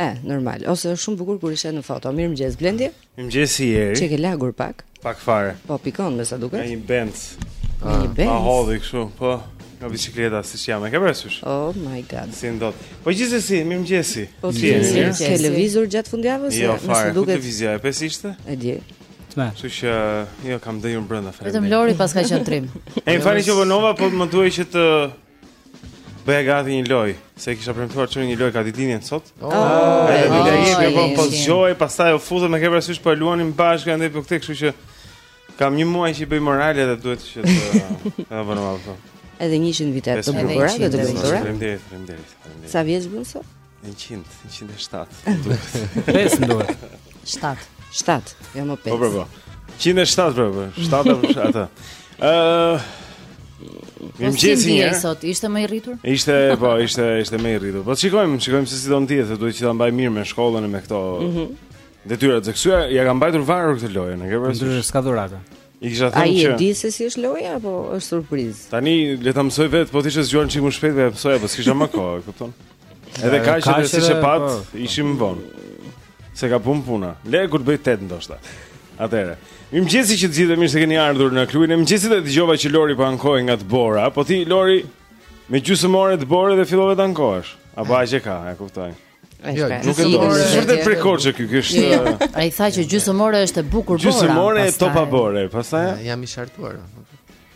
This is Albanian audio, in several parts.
E, normal. Ose është shumë bukur kur i shet në foto. Mirëmëngjes Blendi. Mirëmëngjes Jeri. Qenke lagur pak? Pak fare. Po pikon me sa duket. Ka një benc. Ka një ah, benc. Ma hodhi kështu, po. Nga bicikleta siç jam, e ke parasysh? Oh my god Si në dot Po gjithsesi, mirëmëngjesi Po si, mi më Ke lëvizur gjatë fundjavës? Jo, fare, ku të lëvizja, e pe si ishte? E di Tmerr Kështu që, jo, kam ndenjur brenda, fare Vetëm Lori paska qenë trim E më fari që vënova, po më duhe që të Bëja gati një lojë, se e kisha premtuar që Noeli ka ditëlindjen sot. Oh, oh, e dhe dhe ishme, po po zgjoj, pastaj u futëm, e ke parasysh, po e luanim bashkë, e ndaj po këtë, kështu që kam një muaj që i bëj morale dhe duhet që të... Edhe bërë më Edhe njëqind vite të bukura dhe të bukura. Sa vjeç bën sot? 100, 107. 5 më duhet. 7. 7, jo më 5. Po po. 107 po po. 7 apo atë. Ëh. Në mëngjes sot, ishte më i rritur? Ishte, po, ishte, ishte më i rritur. Po shikojmë, shikojmë se si do ndihet, se duhet që ta mbaj mirë me shkollën e me këto. Mhm. Mm Detyrat e kësaj ia kam mbajtur varur këtë lojën, e ke parasysh? Ndryshe s'ka dhurata. I kisha thënë që Ai e di se si është loja apo është surprizë. Tani le ta mësojë vetë, po të ishe zgjuar çik më shpejt dhe mësoja, po s'kisha më kohë, e kupton? Edhe kaq dhe siç e pat, po. ishim më vonë. Se ka punë puna. Le kur të bëjë tetë ndoshta. Atëre. Mirëmëngjesi të gjithë dhe mirë se keni ardhur në klubin e mëngjesit dhe dëgjova që Lori po ankohej nga dëbora, po ti Lori me gjysmë ore dëborë dhe fillove të ankohesh. Apo aq ka, e kuptoj. Jo, nuk e do. Është vërtet prej Korçe ky, ky është. Jo, jo. Ai tha që gjysmë ore është e bukur bora. Gjysmë ore topa bore, pastaj. Jam i shartuar.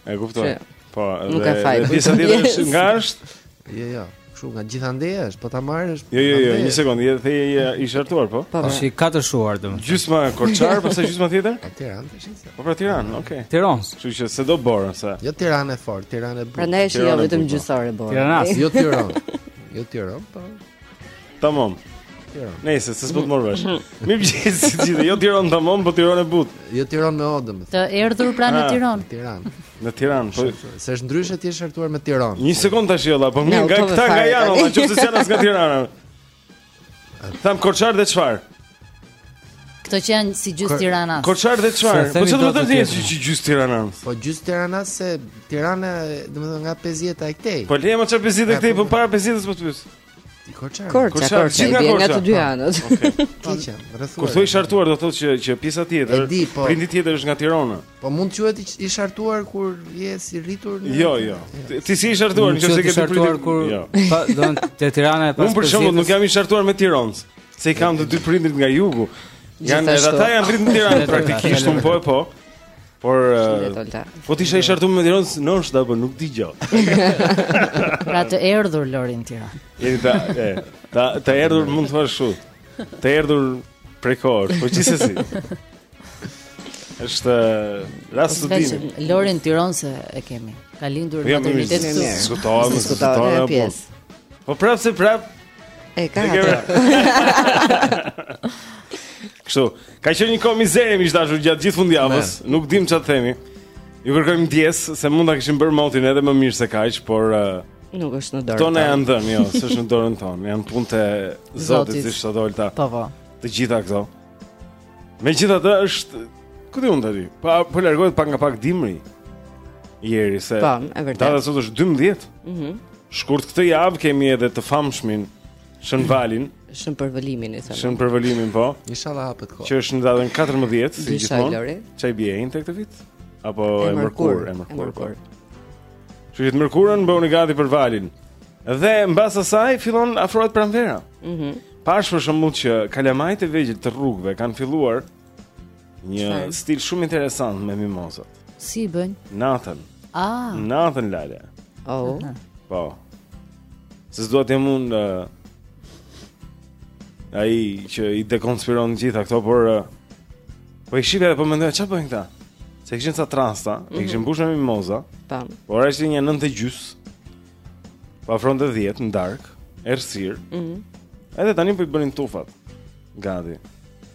E kuptoj. Po, nuk ke faj. Disa ditë është nga është? Jo, jo. Kështu nga gjithandej është, po ta marrësh. Jo, jo, jo, një sekondë, ti the je i shartuar, po? Po, si ka të shartuar domethënë. Gjysma Korçar, pastaj gjysma tjetër? Po Tiranë tash. Po pra Tiranë, okay. Tiranë. Kështu që s'e do borën se. Jo Tiranë fort, Tiranë e butë. Prandaj është jo vetëm gjysmë ore borë. Tiranë, jo Tiranë. Jo Tiranë, po. Tamam. Nëse s'e merr dot vesh. Mi vjen si ti, jo Tiron tamam, po Tiron e butë. Jo Tiron me O domethënë. Të erdhur pra në ah, Tiron. Në Tiranë. Në Tiranë, po. Se është ndryshe ti je shartuar me Tiron. Një sekond tash jella, po mirë, nga këta nga janë, po çu të janë as nga Tirana. Thamë korçar dhe çfarë? Këto që janë si gjysë Tirana. Korçar dhe çfarë? Po çfarë do të thotë si si gjysë Tirana? Po gjysë Tirana se Tirana, domethënë nga 50-ta e këtej. Po lëre më çfarë 50-ta e këtej, po para 50-s po të pyes. Ti korçar. Korçar, ti nga korçar. Nga të dy anët. Okej. Kur thua i shartuar do thotë që që pjesa tjetër, po. prindi tjetër është nga Tirana. Po mund të quhet i shartuar kur je si rritur në Jo, jo. Ti s'je i shartuar, nëse ke të prindi. Jo. Pa, do të Tirana e pas. Unë për shembull nuk jam i shartuar me Tiranën. Se i kanë të dy prindrit nga jugu. Janë edhe ata janë rritur në Tiranë praktikisht un po e po. Por eh, po ti je i shartum me Tiranë, no është apo nuk di gjë. Pra të erdhur Lorin Tiranë. Jeni ta ta të erdhur mund të thuash kështu. Të erdhur prej kohësh, po gjithsesi. Është eh, rast të dinë. Lorin Tiranë se e kemi. Ka lindur në jo, maternitetin. Diskutohet, diskutohet apo. Po prapë se prapë E ka atë. Kështu, ka qenë një kohë mizerje miq të dashur gjatë gjithë fundjavës, nuk dim çfarë të themi. Ju kërkojmë ndjesë se mund ta kishim bërë motin edhe më mirë se kaq, por uh, nuk është në dorë. Tonë janë dhënë, jo, s'është në dorën tonë, janë punë të Zotit, si ç'do Olta. Po po. Të gjitha këto. Megjithatë është ku di unë tani, pa po largohet pak nga pak dimri. Jeri se. Po, e vërtetë. Data sot është 12. Mhm. Mm Shkurt këtë javë kemi edhe të famshmin Shën Valin. Shën përvëlimin i thonë. Shën përvëlimin po. Inshallah hapet koha. Që është në datën 14, si gjithmonë. Ça i bie këtë vit? Apo e mërkur, e mërkur. Po. Që gjithë mërkurën bëhuni gati për Valin. Dhe mbas asaj fillon afrohet pranvera. Mhm. Mm Pashë për shembull që kalamajt e vegjël të rrugëve kanë filluar një Qfar? stil shumë interesant me mimozat. Si bën? Natën. Ah. Natën lale. Oh. Po. Se s'dua të jem unë uh, ai që i dekonspiron të gjitha këto, por uh, po i shihja dhe po mendoja çfarë bëjnë këta? Se kishin ca trasta, mm -hmm. e kishin mhm. mbushur me mimoza. Tam. Por ai ishte një 9 e gjysmë. Po afronte 10 në darkë, errësirë. Ëh. Mm Edhe tani po i bënin tufat. Gati.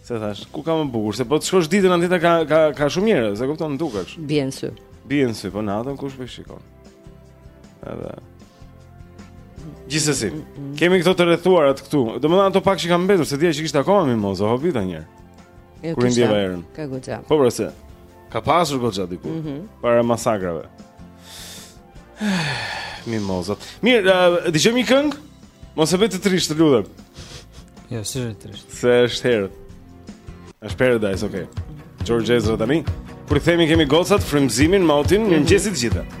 Se thashë, ku ka më bukur, se po të shkosh ditën aty ka ka ka shumë njerëz, e kupton, dukesh. Bie në sy. Bie në sy, po natën kush po shikon. Edhe Gjithsesi, mm -hmm. kemi këto të rrethuara këtu. Domethënë ato pak që kanë mbetur, s'e dija që kishte akoma mimoza, u habita një. Kur ndjeva erën. Ka goxha. Po pra se. Ka pasur goxha dikur. Mm -hmm. Para masakrave. Mimozat. Mirë, uh, dëgjojmë një këngë? Mos e bëj të trisht, lutem. Jo, s'është trisht. Se është herët. Është paradise, okay. George Ezra tani. Kur i themi kemi gocat, frymëzimin, motin, mirëmëngjesi të gjithë.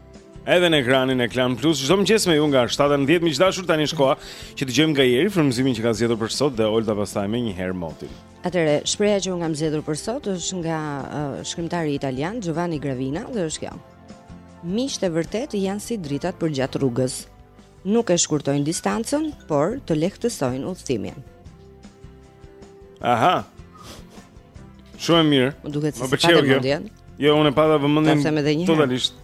Edhe në ekranin e Klan Plus, çdo mëngjes me ju nga 7 në 10 miq të dashur tani është koha që të dëgjojmë nga Jeri frymëzimin që ka zgjedhur për sot dhe Olta pastaj menjëherë motin. Atëherë, shprehja që unë kam zgjedhur për sot është nga uh, shkrimtari italian Giovanni Gravina dhe është kjo. Miqtë e vërtetë janë si dritat përgjatë rrugës. Nuk e shkurtojnë distancën, por të lehtësojnë udhëtimin. Aha. Shumë e mirë. Më duket se më pëlqeu kjo. Jo, unë pata vëmendjen. Ta them edhe një herë. Totalisht.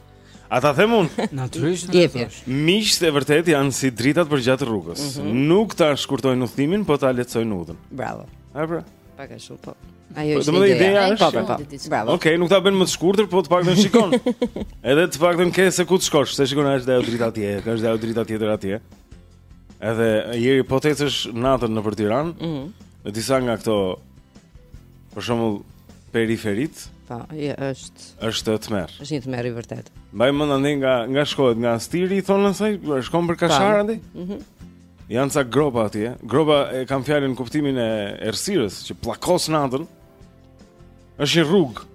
A ta them unë? Natyrisht do ta thosh. Miqtë e vërtet janë si dritat përgjatë rrugës. Mm -hmm. Nuk ta shkurtojnë udhimin, po ta lehtësojnë udhën. Bravo. A pra? Pak a shumë po. Ajo është. Po, Domethënë ideja është. Po, po, po. Bravo. Okej, nuk ta bën më të shkurtër, po të paktën shikon. Edhe të paktën ke se ku të shkosh, se shikon ajo është ajo drita atje, ka është ajo drita tjetër atje. Edhe njeri po t'ecësh natën nëpër Tiranë. Ëh. Mm. Në disa nga këto për shembull periferitë. Po, është është. Është tmerr. Është një tmerr i vërtet. Mbaj mend andaj nga nga shkohet nga Astiri i thonë asaj, shkon për Kashar andaj. Ëh. Mm Janë ca gropa atje. Gropa e kam fjalën n'kuptimin e errësirës që pllakos natën. Është një rrugë.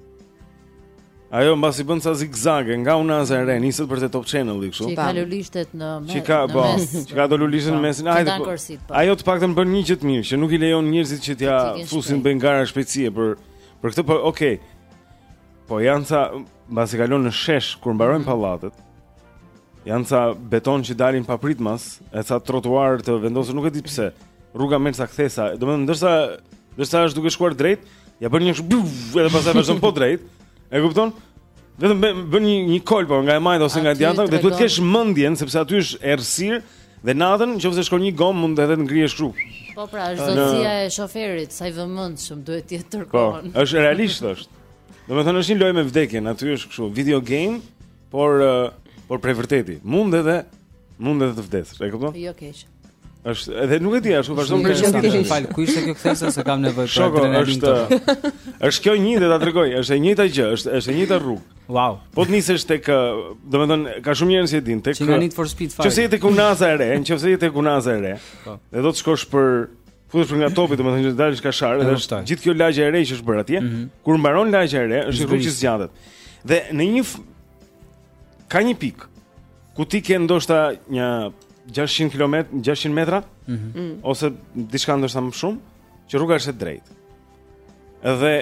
Ajo mbasi bën ca zigzage nga Unaza e Re, niset për te Top Channel-i kështu. Që ka lulishtet në mes. Që ka, po, që ka do lulishtet në po, mesin. Hajde. Po. Po. Ajo të paktën bën një gjë të mirë, që nuk i lejon njerëzit që t'ia fusin bëjnë gara shpejtësie për për këtë po, okay. Po janë ca mbasi kalon një shesh kur mbarojnë mhm. pallatet. Janë ca betone që dalin papritmas, e ca trotuarë të vendosur, nuk e di pse. Rruga me ca kthesa, domethënë ndërsa ndërsa është duke shkuar drejt, Ia bën një shbuv edhe pastaj vazhdon po drejt. E kupton? Vetëm bën një një kolpo nga e majta ose nga e djatha dhe duhet të kesh mendjen sepse aty është errësirë dhe natën nëse shkon një gomë mund edhe të ngrihesh kru. Po pra, është zotësia e shoferit, sa i vëmendshëm duhet të jetë tërë kohën. Po, është realisht është. Domethënë është një lojë me vdekjen, aty është kështu, video game, por por për vërtetë mund edhe mund edhe të vdesësh, e kupton? Jo keq. Është edhe nuk e di ashtu vazhdon prej shumë ditësh. Fal, ku ishte kjo kthesa se kam nevojë për adrenalinë. Është është kjo një dhe ta tregoj, është e njëjta gjë, është është e njëjta rrugë. Wow. Po të nisesh tek, domethënë ka shumë njerëz që e din tek. Që Need for Speed fal. Që nëse je tek Unaza e Re, nëse je tek Unaza e Re. Po. Dhe do të shkosh për futesh për nga Topi, domethënë që të dalësh Kashar, edhe është gjithë kjo lagje e re që është bërë atje. Mhm. Kur mbaron lagja e re, është një rrugë që zgjatet. Dhe në një ka një pikë ku ti ke ndoshta një 600 km, 600 metra, mm -hmm. ose diçka ndoshta më shumë, që rruga është e drejtë. Dhe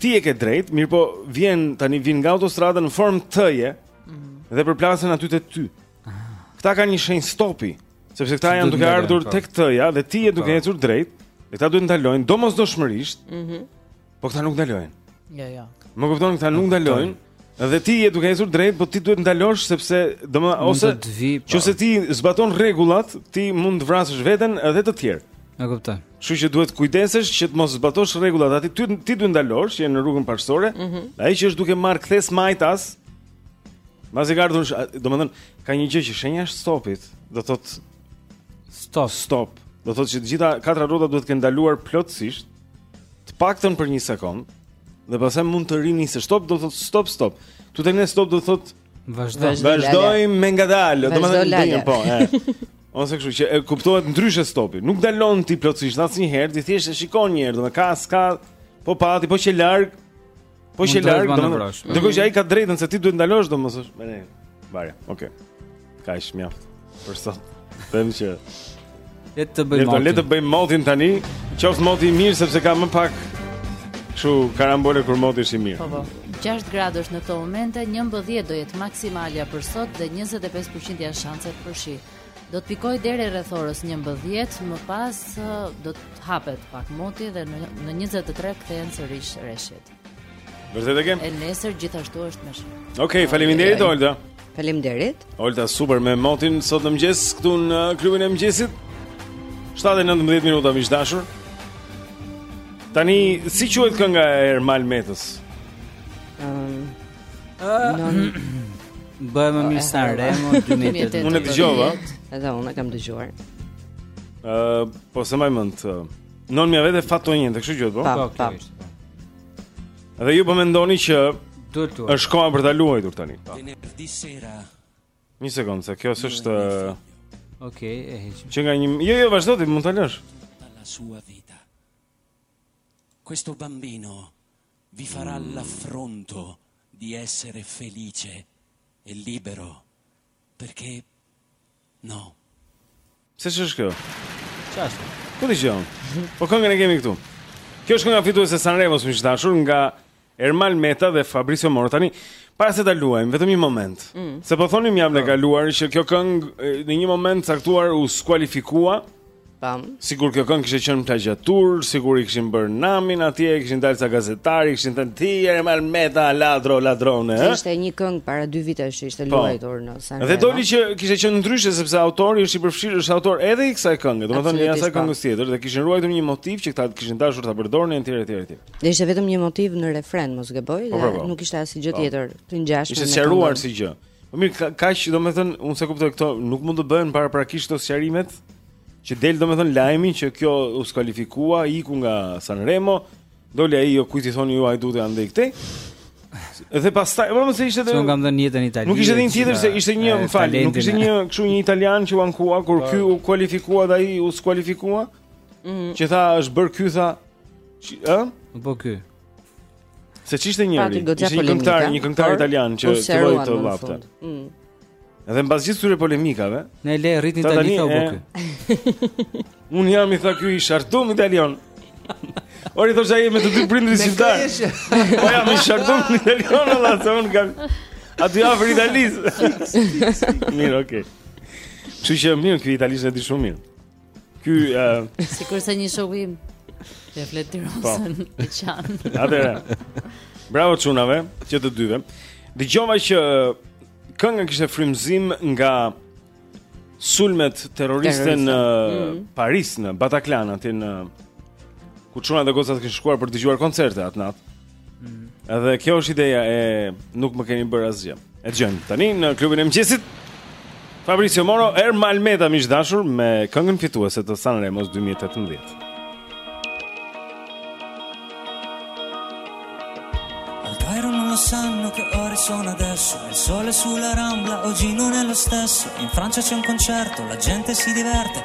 ti e ke drejt, mirë po vjen tani vijnë nga autostrada në formë T-je mm -hmm. dhe përplasen aty te ty. Ah. Këta kanë një shenjë stopi, sepse këta janë duke ardhur po. tek T-ja dhe ti je duke po. ecur drejt. Dhe këta duhet të ndalojnë domosdoshmërisht. Mhm. Mm Po këta nuk ndalojnë. Jo, jo. Më kupton këta nuk ndalojnë. Dhe ti je duke ecur drejt, po ti duhet ndalosh sepse domethënë ose po. nëse ti zbaton rregullat, ti mund të vrasësh veten edhe të tjerë. E kuptoj. Kështu që duhet kujdesesh që të mos zbatosh rregullat, aty ti ti duhet ndalosh, je në rrugën parësore. Mm -hmm. Ai që është duke marr kthesë majtas, mbasi ka ardhur, domethënë ka një gjë që shenja e stopit, do thotë stop, stop. Do thotë që të gjitha katra rrota duhet të kenë ndaluar plotësisht Të paktën për një sekond dhe pastaj mund të rinisesh stop do të thotë stop stop. Këtu tek ne stop do të thotë vazhdo. Vazhdojmë më ngadalë, domethënë po. Ose kështu që kuptohet ndryshe stopi. Nuk ndalon ti plotësisht asnjëherë, ti thjesht e shikon një herë, domethënë ka s'ka po pati, po qe larg Po qe larg, domethënë. Dhe kjo që ai ka të drejtën se ti duhet ndalosh domosdosh. Me ne. Vare. Okej. Kaq mjaft. Për sot. Them që le të bëjmë. Le të le të bëjmë motin tani. Qoftë moti i mirë sepse ka më pak Kështu karambole kur moti është i mirë. Po po. 6 gradë është në këto momente, 11 do jetë maksimalja për sot dhe 25% janë shanset për shi. Do të pikojë deri rreth orës 11:00, më pas do të hapet pak moti dhe në, në 23 kthehen sërish reshjet. Vërtet e kem. E nesër gjithashtu është me shi. Okej, faleminderit Olta. Faleminderit. Olta super me motin sot në mëngjes këtu në klubin e mëngjesit. 7:19 minuta miq të dashur. Tani si quhet kënga e Ermal Metës? Ëm um. Bëhem më mirë Sanremo 2018. Unë e dëgjova. Edhe unë e kam dëgjuar. Ë, po s'e mbaj mend. Non mi avete fatto niente, kështu quhet, po. Po, po. Edhe ju po mendoni që duhet të. Është koha për ta luajtur tani. Po. Një sekond, se kjo është Okej, e heq. Që nga një Jo, jo, vazhdo ti, mund ta lësh. Alla sua vita. Questo bambino Vi farà l'affronto di essere felice e libero perché no? Pse ç'është kjo? Ç'është? Ku dëgjon? Po këngën e kemi këtu. Kjo është kënga fituese e Sanremos miq të dashur nga Ermal Meta dhe Fabrizio Moro tani. Para se ta luajmë, vetëm një moment. Mm. Se po thonim javën e po. kaluar që kjo këngë në një moment të caktuar u skualifikua. Pam. Sikur kjo këngë kishte qenë plagjiaturë, sikur i kishin bërë namin atje, kishin dalë ca gazetarë, kishin thënë ti Ermal Meta ladro ladrone, ëh. Ishte një këngë para dy vitesh që ishte po. luajtur në Sanremo. Dhe doli që kishte qenë ndryshe sepse autori është i përfshirë, është autor edhe i kësaj kënge, domethënë i asaj po. këngës tjetër dhe kishin ruajtur një motiv që këta kishin dashur ta përdornin etj etj etj. Dhe ishte vetëm një motiv në refren, mos gaboj, po, dhe nuk ishte asgjë tjetër e ngjashme me. Ishte sqaruar si gjë. Po mirë, ka kaq, domethënë, unë se kuptoj këto, nuk mund të bëhen paraprakisht këto sqarimet që del domethënë lajmi që kjo u skualifikua, iku nga Sanremo, doli ai jo kujt i thoni ju hajduti andej këtej. Dhe pastaj, më mos ishte dhe Unë kam dhënë jetën italiane. Nuk ishte një tjetër se ishte një, më fal, nuk ishte një kështu një italian që u ankua kur po. kjo u kualifikua dhe ai u skualifikua. Mhm. Që tha është bërë kjo tha, ë? Po kjo. Se ishte njëri, ishte një këngëtar, një këngëtar italian që filloi të lavte. Mm. Edhe mbas gjithë këtyre polemikave, ne le rritin të lita u bëkë. Unë jam i tha ky i shartum italian. Ori thosha ai me të dy prindrit shqiptarë. Po jam i shartum italian valla se unë kam. Aty afër Italisë? Mirë, okay. Kështu që mirë ky italisht e di shumë mirë. Ky uh... sikur sa një shoku im e flet italishten po. e qan. Atëre. Bravo çunave, që të dyve. Dëgjova që kënga kishte frymëzim nga sulmet terroriste në mm. Paris, në Bataclan, aty në ku çuna dhe gocat kishin shkuar për të dëgjuar koncerte atë natë. Edhe kjo është ideja e nuk më keni bërë asgjë. E dëgjojmë tani në klubin e mëngjesit. Fabrizio Moro, Er Malmeta miq dashur me këngën fituese të San Remo 2018. Altairo non lo sanno che ore sono adesso Il sole sulla rambla, oggi non è lo stesso In Francia c'è un concerto, la gente si diverte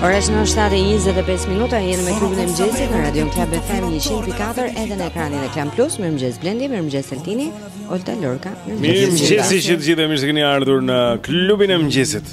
Ora shënon 7:25 minuta, jeni me klubin e mëngjesit në Radio Club FM 104.4 edhe në ekranin e Klan Plus. Mirëmëngjes Blendi, mirëmëngjes Altini, Olta Lorka. Mirëmëngjes, mirëmëngjes që të gjithë mirë se keni ardhur në klubin e mëngjesit.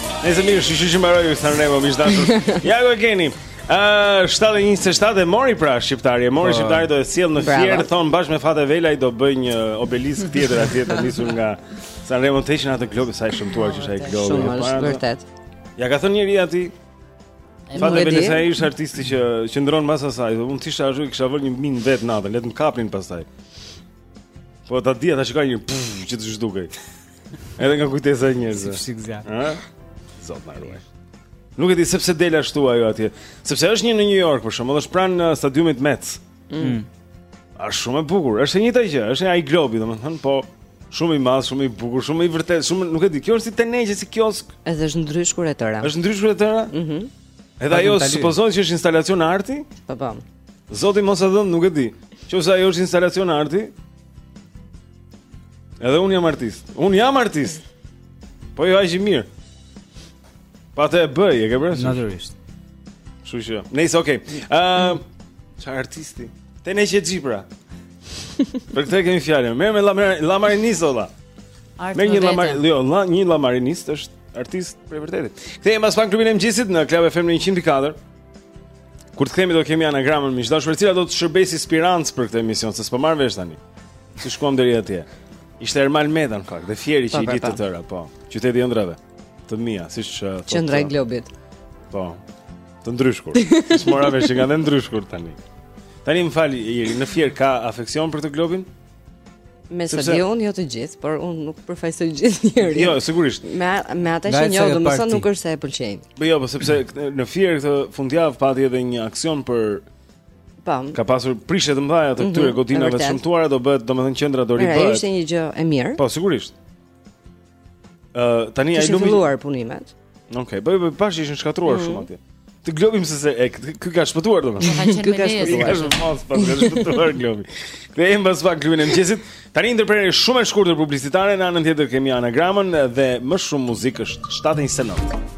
Nëse mirë, shyqyr që mbaroi Sanremo, miq të dashur Ja ku e keni uh, 7.27 e mori pra shqiptari E mori po. shqiptari do e sjell në Fier Thonë bashkë me Fate Velajn do bëj një obelisk tjetër Atje të nisur nga Sanremo të hiqnin atë glob Sa i shëmtuar që është ai glob Shumë është vërtet Ia ka thënë njëri atij Fate Velajt se ai është artisti që qëndron mas asaj Dhe unë t'isha ashtu i kisha vënë një minë vetë natën Le të më kapnin pastaj Po ta dija ta shikoja një puf që të zhdukej Edhe nga kujtesa e njerëzve. Si fishekzjarr. Ë? Zot na ruaj. Nuk e di sepse del ashtu ajo atje. Sepse është një në New York për shembull, është pranë uh, stadiumit Mets. Mm. Është shumë e bukur. Është e njëjta gjë, është ai globi, domethënë, po shumë i madh, shumë i bukur, shumë i vërtet, shumë nuk e di. Kjo është si teneqe, si kioskë. Edhe është ndryshkur e tëra. Është ndryshkur e tëra? Mhm. Mm Edhe ajo supozohet që është instalacion arti? Po po. Zoti mos e dhëntë, nuk e di. Qoftë se ajo është instalacion arti, Edhe unë jam artist. Unë jam artist. Po jo aq i mirë. Po atë e bëj, e ke parasysh? Natyrisht. Kështu që. Nice, okay. Ëm, ehm, uh, çfarë artisti? Teneqexhi pra. Për këtë kemi fjalën. Merret me llamarina, llamarinist o la. Me një llamar, jo, la, një llamarinist është artist për vërtetë. Kthehemi pas pak klubin e mëngjesit në Club FM në 104. Kur të kthehemi do kemi anagramën miq të dashur, e cila do të shërbejë si spirancë për këtë emision, se s'po marr vesh tani. Si shkuam deri atje. Ishte Ermal Meta në fakt, dhe Fieri që i ditë të tëra, po. Qyteti i ëndrrave. Të mia, siç uh, Qendra e Globit. Po. Të ndryshkur. Siç mora vesh që kanë ndryshkur tani. Tani më fal, Iri, në Fier ka afeksion për këtë globin? Me sa di unë jo të gjithë, por unë nuk përfaqësoj gjithë njerëzit. Jo, sigurisht. Me me ata që njoh, domethënë nuk është se e pëlqejnë. Po jo, po sepse në Fier këtë fundjavë pati edhe një aksion për Po. Ka pasur prishje të mëdha të mhm, këtyre godinave të shëmtuara, do bëhet domethënë qendra do ribëhet. Është një gjë e mirë. Po, sigurisht. Ë tani kanë filluar punimet. Okej, okay, bëj bëj pash ishin shkatruar mm. shumë atje. Të globim se se e ky ka shpëtuar domethënë. Ky ka shpëtuar. Ky ka mos pas ka shpëtuar globi. Kthehemi pas pak në klubin e mëngjesit. Tani ndërprerje shumë e shkurtër publicitare në anën tjetër kemi anagramën dhe më shumë muzikë është 7:29.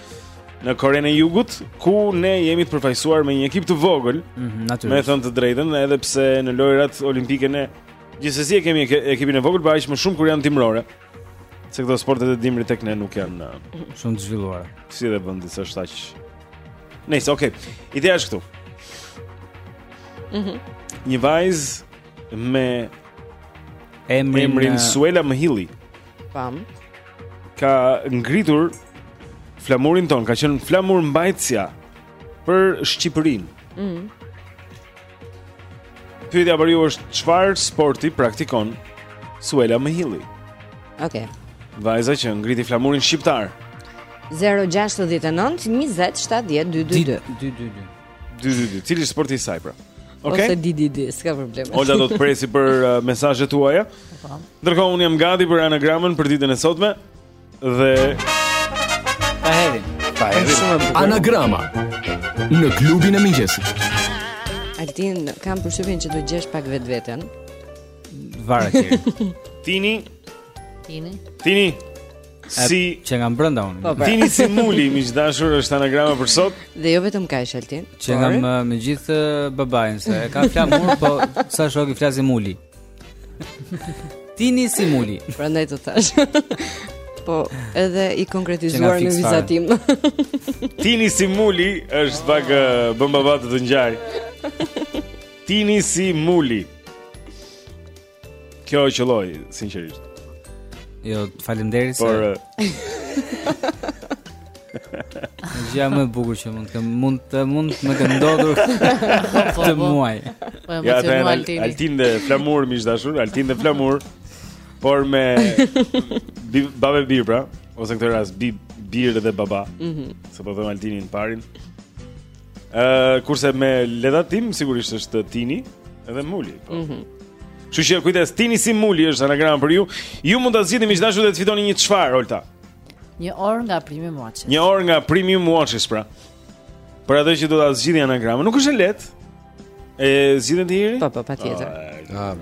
në Korenë e Jugut, ku ne jemi të përfaqësuar me një ekip të vogël, mm -hmm, natyrisht. Me e thënë të drejtën, edhe pse në lojërat olimpike ne gjithsesi e kemi ekipin e vogël, por aq më shumë kur janë dimërore. Se këto sportet e dimrit tek ne nuk janë uh, shumë të zhvilluara. Si dhe vendi sa është aq. Nice, okay. Ideja është këtu. Mhm. Mm një vajzë me emrin, emrin uh, Suela Mëhilli. Pam. Ka ngritur flamurin tonë, ka qenë flamurmbajtësja për Shqipërinë. Mhm. Mm Pyetja për ju është çfarë sporti praktikon Suela Mëhilli? Okej. Okay. Vajza që ngriti flamurin shqiptar. 069 20 70 222. 222. Dy dy dy. Cili është sporti i saj pra? Okej. Ose di di di, s'ka problem. Olga do të presë për uh, mesazhet tuaja. Po. Ndërkohë un jam gati për anagramën për ditën e sotme dhe Ta hedhim. Ta hedhim. Anagrama në klubin e mëngjesit. Altin, kam përshtypjen që do gjesh pak vetveten. Varet. Tini. Tini. Tini. Si që nga brenda unë. Po, pra. Tini si mulli, miq të dashur, është anagrama për sot. Dhe jo vetëm kaq Altin. Që nga më, më gjithë babain se e ka flamur, po sa shoku flasim mulli. Tini si mulli. Prandaj të thash. Po, edhe i konkretizuar në vizatim. Tini si mulli është pak bëmbavat të ngjaj. Tini si mulli. Kjo e qëlloj, sinqerisht. Jo, faleminderit. Po gjëja më e bukur që mund të kem, mund të mund të më ketë ndodhur këtë muaj. Po ja, të Altin. Altin dhe Flamur miq dashur, Altin dhe Flamur. Por me babë e bir pra, ose në këtë rast bi bir dhe baba. Mhm. Mm Sepse them Altinin parin. Ëh, kurse me lejen time sigurisht është Tini dhe Muli. Po. Mhm. Mm Kështu që kujdes, Tini si Muli është anagrama për ju. Ju mund ta zgjidhni miq dashur dhe të fitoni një çfarë, Olta? Një orë nga Premium Watches. Një orë nga Premium Watches pra. Për atë që do ta zgjidhni anagramën, nuk është e lehtë. E zgjidhe ti Jeri? Po, po, patjetër. Ah,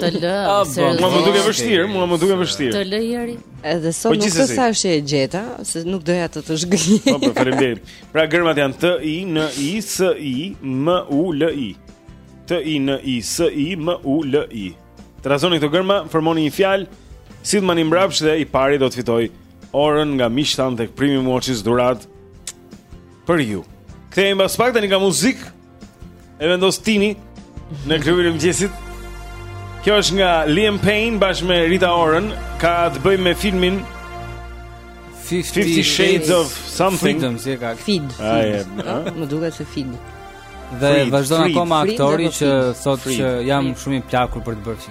Të lë. Ah, po, seriozisht. Mua më duket vështirë, mua më duket vështirë. Të lë Jeri. Edhe Po, sot nuk të thashë e gjeta, se nuk doja të të zhgënjej. Po, po, faleminderit. Pra gërmat janë T I N I S I M U L I. T I N I S I M U L I. Trazoni këto gërma, formoni një fjalë, sillmani mbrapsht dhe i pari do të fitojë orën nga miqtë tanë tek Premium Watches dhuratë për ju. Kthehemi pas pak tani ka muzikë. E vendos Tini në klubin e mëngjesit. Kjo është nga Liam Payne bashkë me Rita Orën, ka të bëjë me filmin 50 Shades of Something. Freedom, si e ka. Freed. Ai, më duket se Freed. Dhe vazhdon akoma aktori që thotë që jam shumë i plakur për të bërë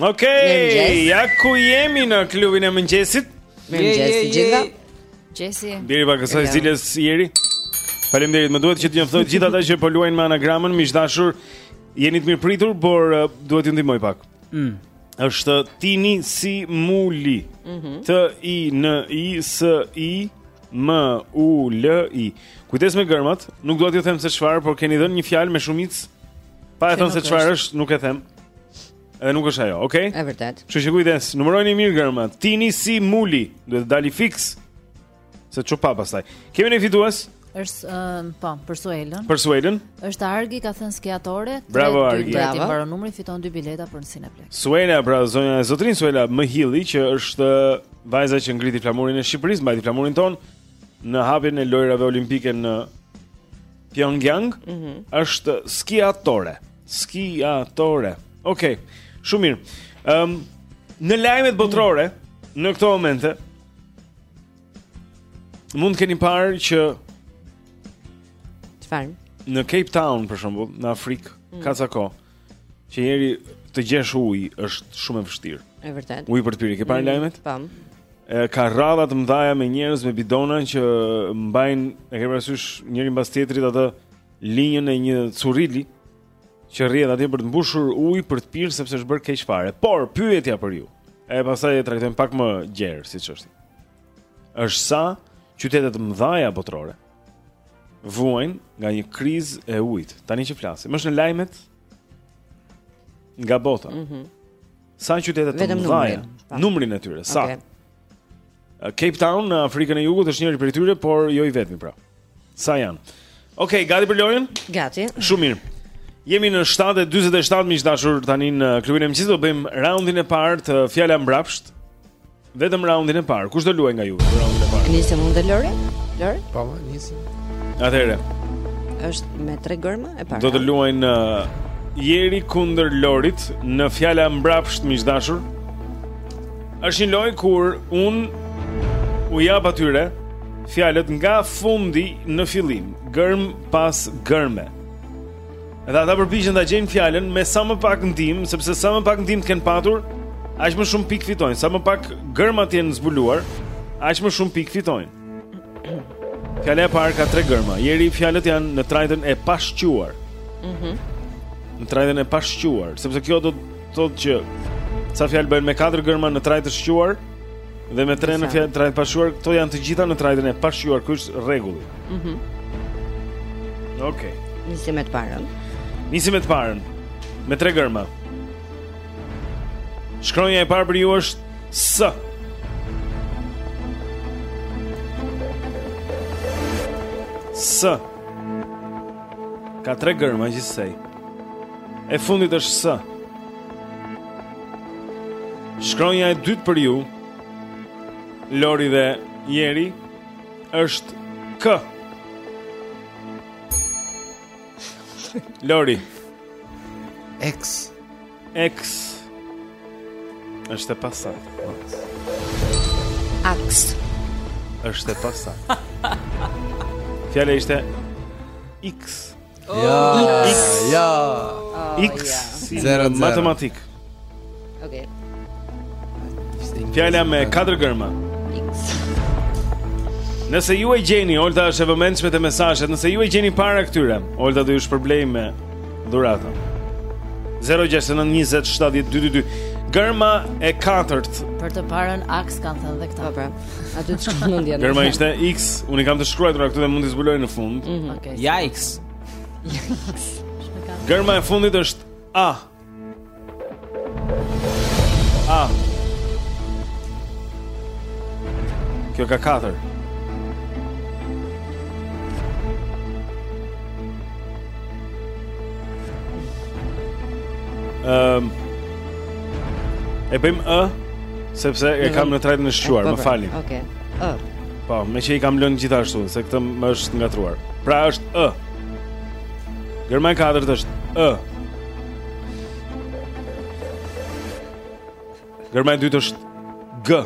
Okej, ja ku jemi në klubin e mëngjesit. Mëngjes të gjithëve. Mëngjesi. Bjeri pak asaj Hello. ziles Jeri. Faleminderit, më duhet që të njoftoj të gjithë ata që po luajnë me anagramën, miq dashur, jeni të mirëpritur, por uh, duhet t'ju ndihmoj pak. Mm. Është Tini si Muli. Mhm. T I N I S I M U L I. Kujdes me gërmat, nuk dua t'ju them se çfarë, por keni dhënë një fjalë me shumicë Pa e thënë se çfarë është, nuk e them. Edhe nuk është ajo, okay? E vërtetë. Kështu që kujdes, numërojini mirë gërmat. Tini si muli, duhet të dali fiks. Se ç'u pa pastaj. Kemi një fitues? Është um, po, për Suelën. Për Suelën? Është Argi ka thënë skiatore. Bravo Argi. Bravo. Ti mbaron numrin, fiton dy bileta për Cineplex. Suela, pra zonja e zotërinj Suela Mëhilli që është vajza që ngriti flamurin e Shqipërisë, mbajti flamurin tonë në hapjen e lojërave olimpike në Pyongyang mm -hmm. është skiatore. Skiatore. Okej. Okay. Shumë mirë. Ëm um, në lajmet botërore mm -hmm. në këto momente mund të keni parë që çfarë? Në Cape Town për shembull, në Afrikë, mm -hmm. ka ca kohë. Që njeri të gjesh uj është shumë e vështirë. E vërtet. Uj për të pirë, ke parë mm, lajmet? Po. E ka rradha të mdhaja me njerëz me bidona që mbajnë, e ke parasysh njëri mbas tjetrit atë linjën e një curili që rrjedh atje për të mbushur ujë për të pirë sepse është bërë keq fare. Por pyetja për ju, e pastaj e trajtojmë pak më gjerë siç është. Është sa qytete të mdhaja botërore vuajnë nga një krizë e ujit. Tani që flasim, është në lajmet nga bota. Mhm. Mm sa qytete të mëdha, numrin e tyre, sa. Okay. Cape Town në Afrikën e Jugut është njëri prej tyre, por jo i vetmi pra. Sa janë? Okej, okay, gati për lojën? Gati. Shumë mirë. Jemi në 7:47 miq të dashur tani në klubin e mëngjesit do bëjmë raundin e parë të fjala mbrapsht. Vetëm raundin e parë. Kush do luaj nga juve raundin e parë? Nisim unë dhe Lori. Lori? Po, nisim. Atëherë. Është me tre gërma e para. Do të luajnë uh, Jeri kundër Lorit në fjala mbrapsht miq të dashur. Është një lojë ku un u jap atyre fjalët nga fundi në fillim, gërm pas gërme. Edhe ata përpiqen ta gjejnë fjalën me sa më pak ndihmë, sepse sa më pak ndihmë të kenë patur, aq më shumë pikë fitojnë. Sa më pak gërma të jenë zbuluar, aq më shumë pikë fitojnë. Fjala e parë ka tre gërma. Jeri fjalët janë në trajtën e pashquar. Mhm. Mm në trajtën e pashquar, sepse kjo do të thotë që ca fjalë bëhen me katër gërma në trajtë të shquar, Dhe me tre në fjalë trajtë të pashquar, këto janë të gjitha në trajtën e pashquar, ky është rregulli. Mhm. Mm Okej. Okay. Nisim me të parën. Nisim me të parën. Me tre gërma. Shkronja e parë për ju është S. S. Ka tre gërma gjithsej. E fundit është S. Shkronja e dytë për ju Lori dhe Jeri është K Lori Eks Eks është e pasaktë Aks është e pasaktë Fjala ishte iks Ja, ja. X si në matematik. Okej. Okay. Fjala me katër gërma. X. Nëse ju e gjeni, Olta është e vëmendshme te mesazhet. Nëse ju e gjeni para këtyre, Olta do ju shpërblej me dhuratën. 0692070222. Gërma e katërt. Për të parën aks kanë thënë dhe këta. Po, pra. Aty të shkon mendja. Gërma ishte X, unë i kam të shkruar këtu dhe mund t'i zbuloj në fund. Mm -hmm. X. X. Gërma e fundit është A. A. Kjo ka katër. Ehm. Um, E bëjmë ë sepse e kam në trajtën e shquar, më falni. Okej. Ë. Po, meqë i kam lënë gjithashtu, se këtë më është ngatërruar. Pra është ë. Gërma e katërt është ë. Gërma e dytë është g.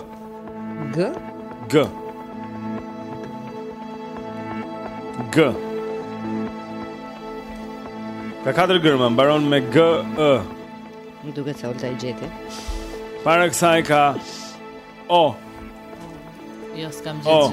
G? G. G. Ka katër gërma, mbaron me g, ë. Më duket se Olta e gjeti. Para kësaj ka... O. Oh. Jo, s'kam gjë. Oh.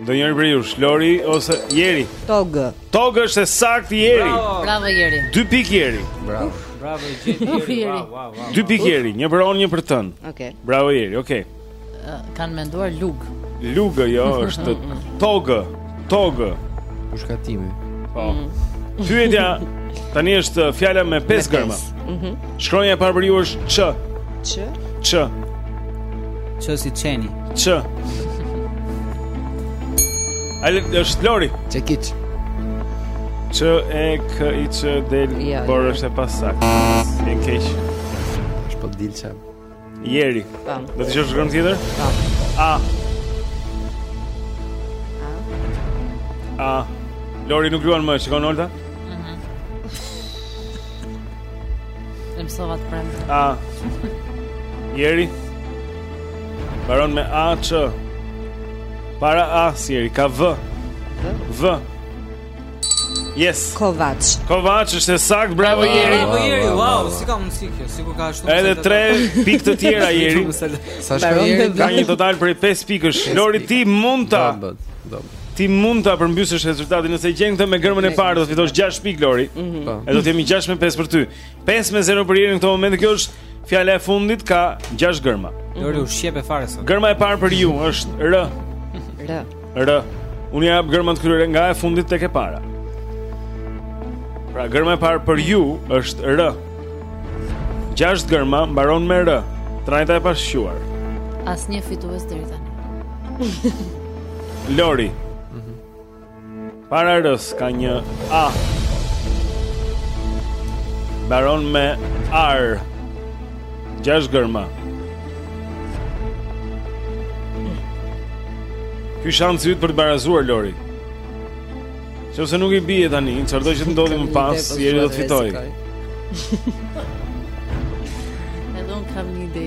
Ndonjëri prej jush, Lori ose Jeri Togë. Togë është e saktë Jeri Bravo, Bravo Jeri Dy pikë Jeri Bravo Bravo Jeri Uf, Jeri. Wow, wow, wow. Dy pikë Jeri, një për o-në, një për t-në Oke okay. Bravo Jeri, oke okay. Kanë menduar lugë. Lugë, jo, është togë, togë. Pushkatimi. Po. Mm. Pyetja tani është fjalë me pesë gërma. Mhm. Shkronja e parë për ju është ç. Ç. Ç. Ç si çeni. Ç. E di, është Lori. Çekiç. Ç e k i ç del, jo, por jo, është e pasaktë. E keq. Është po dilte. Jeri. Tam. Do të shohësh gërmën tjetër? Tam. A. A. A. Lori nuk luan më, e shikon Olta? Mhm. Em sova të prem. A. Jeri. Mbaron me A Ç. Para A-së, Jeri, ka V. V. Yes. Kovaç. Kovaç është e saktë, bravo Jeri. Bravo Jeri. Wow, si ka mundësi kjo? Sikur ka ashtu. Edhe 3 pikë të tjera Jeri. Sa shkoi Jeri? Ka një total prej 5 pikësh. Lori ti mund ta. Ti mund ta përmbysësh rezultatin nëse gjen këtë me gërmën e parë do të fitosh 6 pikë Lori. Mhm. Po. Edhe do të jemi 6 me 5 për ty. 5 me 0 për Jerin në këto momente. Kjo është fjala e fundit ka 6 gërma. Lori u shqepe fare sot. Gërma e parë për ju është R. R. R. Unë jap gërmën të kthyer nga e fundit tek e para. Pra gërma e parë për ju është R. 6 gërma mbaron me R. Trajta e pashquar. Asnjë fitues deri tani. Lori. Para rës ka një A. Mbaron me R. Gjashtë gërma. Ky është shansi yt për të barazuar Lori. Nëse nuk i bie tani, çfarëdo që të ndodhë më pas, Jeri do të fitojë. Edhe unë kam një ide.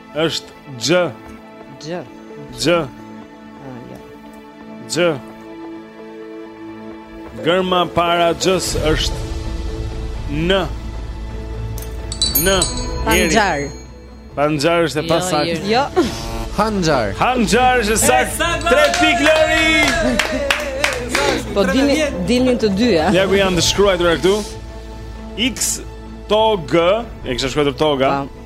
Është G. G. G. G. G. Gërma para G-s është N. N. Panxhar. Panxhar është e jo, pasaktë. Jo. Hanxhar. Hanxhar është e saktë. Tre pikë Lori. Po i dini, i dini të dyja. Ja ku janë të shkruajtura këtu. X to G, e kisha shkruajtur Toga. Po.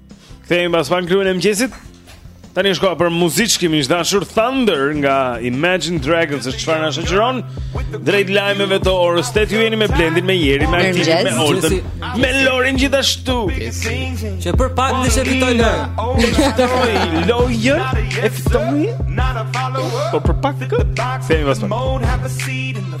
Kthehemi pas pak në klubin e mëngjesit. Tani është koha për muzikë miq të dashur Thunder nga Imagine Dragons është çfarë na shoqëron drejt lajmeve të orës 8 ju jeni me Blendin me Jerin me Altin me Oltën me Lorin gjithashtu që për pak s'e fitoi lë fitoi lojën e fitoi po për pak të këtë se e më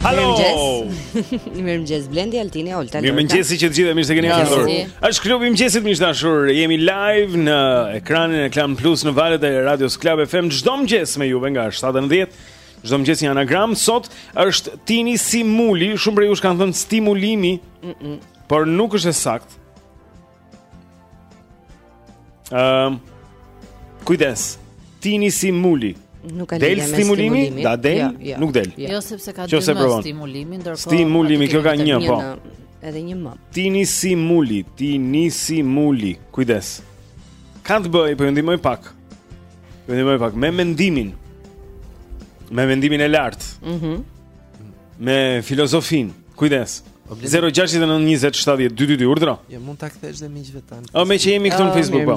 Halo. Mirëmëngjes Blendi Altini Olta. Mirëmëngjes të gjithëve, mirë se keni ardhur. Është klubi i mëngjesit miq të dashur. Jemi live në ekranin e Klan Plus në valët e Radios Club FM çdo mëngjes me juve nga 7:10. Çdo mëngjes një anagram sot është Tini Simuli, shumë prej jush kanë thënë stimulimi, mm -mm. por nuk është e saktë. Ëm um, Kujdes. Tini si muli. Nuk ka lidhje me stimulimi. Da del, jo, jo. nuk del. Jo, jo sepse ka dy m stimulimi, ndërkohë stimulimi kjo ka një, po. Edhe një m. Tini si muli, tini si muli. Kujdes. Ka të bëjë, po ju ndihmoj pak. Ju ndihmoj pak me mendimin. Me mendimin e lartë. Mhm. Mm me filozofinë. Kujdes. 0692070222 urdhëro. Ja mund ta kthesh dhe miqve tanë. O meqë jemi këtu në Facebook po.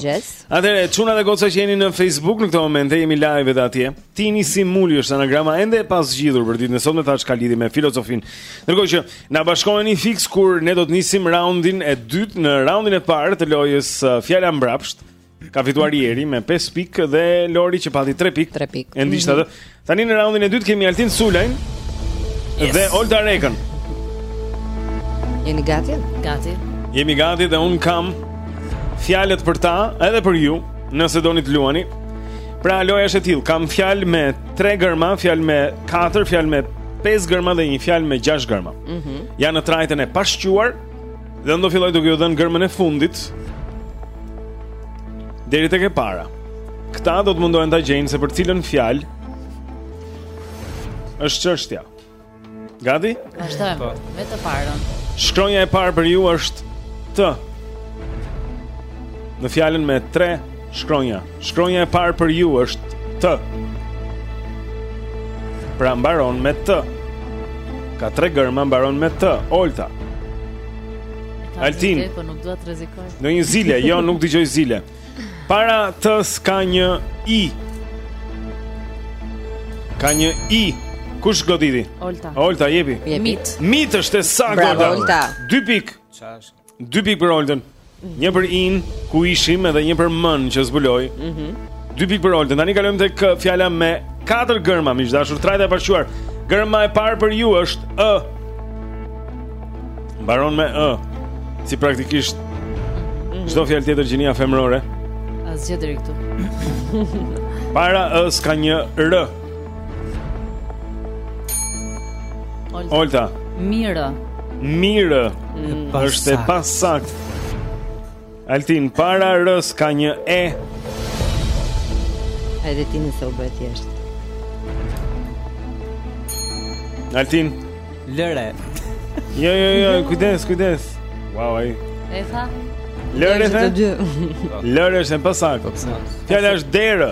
Atëherë çuna dhe goca që jeni në Facebook në këto momente jemi live edhe atje. Tini si muli është anagrama ende e pazgjidhur për ditën e sotme thashë ka lidhje me filozofinë. Ndërkohë që na bashkoheni fiks kur ne do të nisim raundin e dytë në raundin e parë të lojës uh, fjala mbrapsht. Ka fituar Jeri me 5 pikë dhe Lori që pati 3 pikë. 3 pikë. E ndoqët atë. Tani në raundin e dytë kemi Altin Sulajn yes. dhe Olta Rekën. Jeni gati? Gati. Jemi gati dhe unë kam fjalët për ta, edhe për ju, nëse doni të luani. Pra loja është e tillë, kam fjalë me 3 gërma, fjalë me 4, fjalë me 5 gërma dhe një fjalë me 6 gërma. Mhm. Mm Janë në trajtën e pashquar. Dhe unë do filloj duke ju dhënë germën e fundit. Deri tek e para. Këta do të mundohen ta gjejnë se për cilën fjalë është çështja. Gati? Vazhdojmë me të parën. Shkronja e parë për ju është T. Në fjalën me 3 shkronja. Shkronja e parë për ju është T. Pra mbaron me T. Ka tre germa mbaron me T. Olta. Altin. Po nuk dua të rrezikoj. Ndonjë zile, jo, nuk dëgjoj zile. Para T-së ka një I. Ka një I. Kush goditi? Olta. Olta jepi. Mit. Mit është e saktë. Bravo Olta. 2 pikë. Çfarë? Dy pikë për Oltën. Një për i-në, ku ishim edhe një për m-në që zbuloi. Mhm. Mm Dy pikë për Oltën. Tani kalojmë tek uh, fjala me katër germa, miq të dashur, trajta e pashquar. Germa e parë për ju është ë. Mbaron me ë. Si praktikisht mhm. çdo fjalë tjetër gjinia femërore. Asgjë deri këtu. Para ë-së ka një r. Olta. Mirë. Mirë. Mm. Është e pasaktë. Altin para r-së ka një e. Hajde ti nëse u bëhet thjesht. Altin. Lëre. Jo, jo, jo, kujdes, kujdes. Wow, ai. E tha. Lëre. Lëre është e pasaktë. Fjala është derë.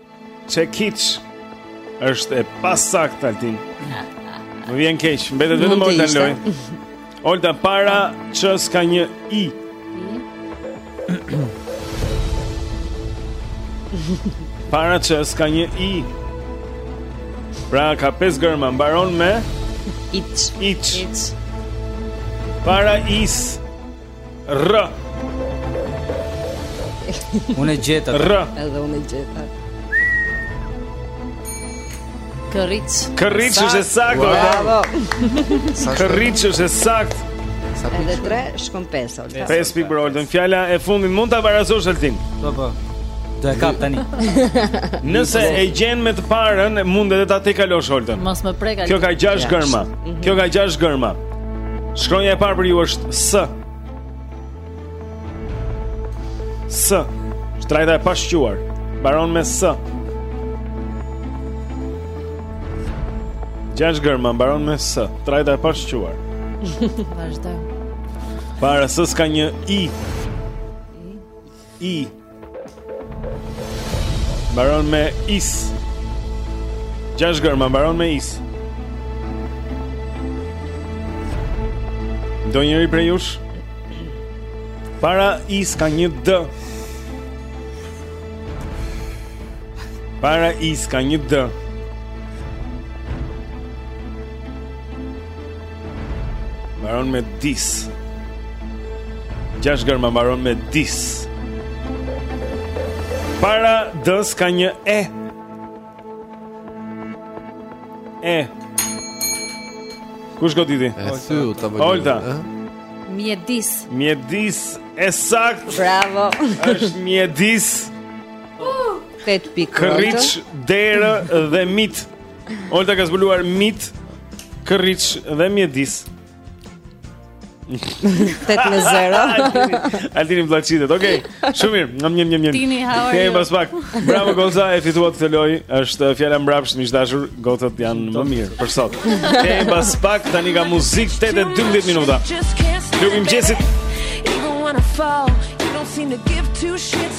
Çekiç është e pasaktë Altin. Më vjen keq, mbetet vetëm Olta në lojë. Olta para ç-së ka një i. Para ç-së ka një i. Pra ka pesë germa, mbaron me iç. Iç. Para i-së. R. Unë e gjeta. R. Edhe unë e gjeta. Kërriç. Kërriç është e saktë. Bravo. Kërriç është e saktë. Sa pikë? Edhe 3 shkon 5 Olta. 5 pikë për Oltën. Fjala e fundit mund ta barazosh Altin. Po po. Do e kap tani. Nëse e gjen me të parën, mund edhe ta tejkalosh Oltën. Mos më prek Altin. Kjo ka 6 germa. Mhm. Kjo ka 6 germa. Shkronja e parë për ju është S. S. Trajta e pashquar. Mbaron me S. Gjashtë germa, mbaron me S. Trajta e pashquar. Vazhdo. Para S-së ka një I. I Mbaron me is Gjashtë gërma, mbaron me is Ndonjëri prej jush Para is ka një dë Para is ka një dë Mbaron me dis. Gjashtë gërma mbaron me dis. Para dës ka një e. E. Kush goditi? E theu ta bëjë. Olta. Mjedis. Mjedis e saktë. Bravo. Është mjedis. Uh. 8 pikë. Kërriç, derë dhe mit. Olta ka zbuluar mit kërriç dhe mjedis. 8 me 0. Altini Blaçitet. Okej. Okay. Shumë mirë. Nga një një një. Tini ha. Ke pas pak. Bravo goca, e fituat këtë lojë. Është uh, fjala mbrapsht miq të dashur. Gocat janë më mirë për sot. Kemi pak tani nga muzika 8:12 minuta. Klubi i mëngjesit. Even when I fall, you don't seem to give two shits.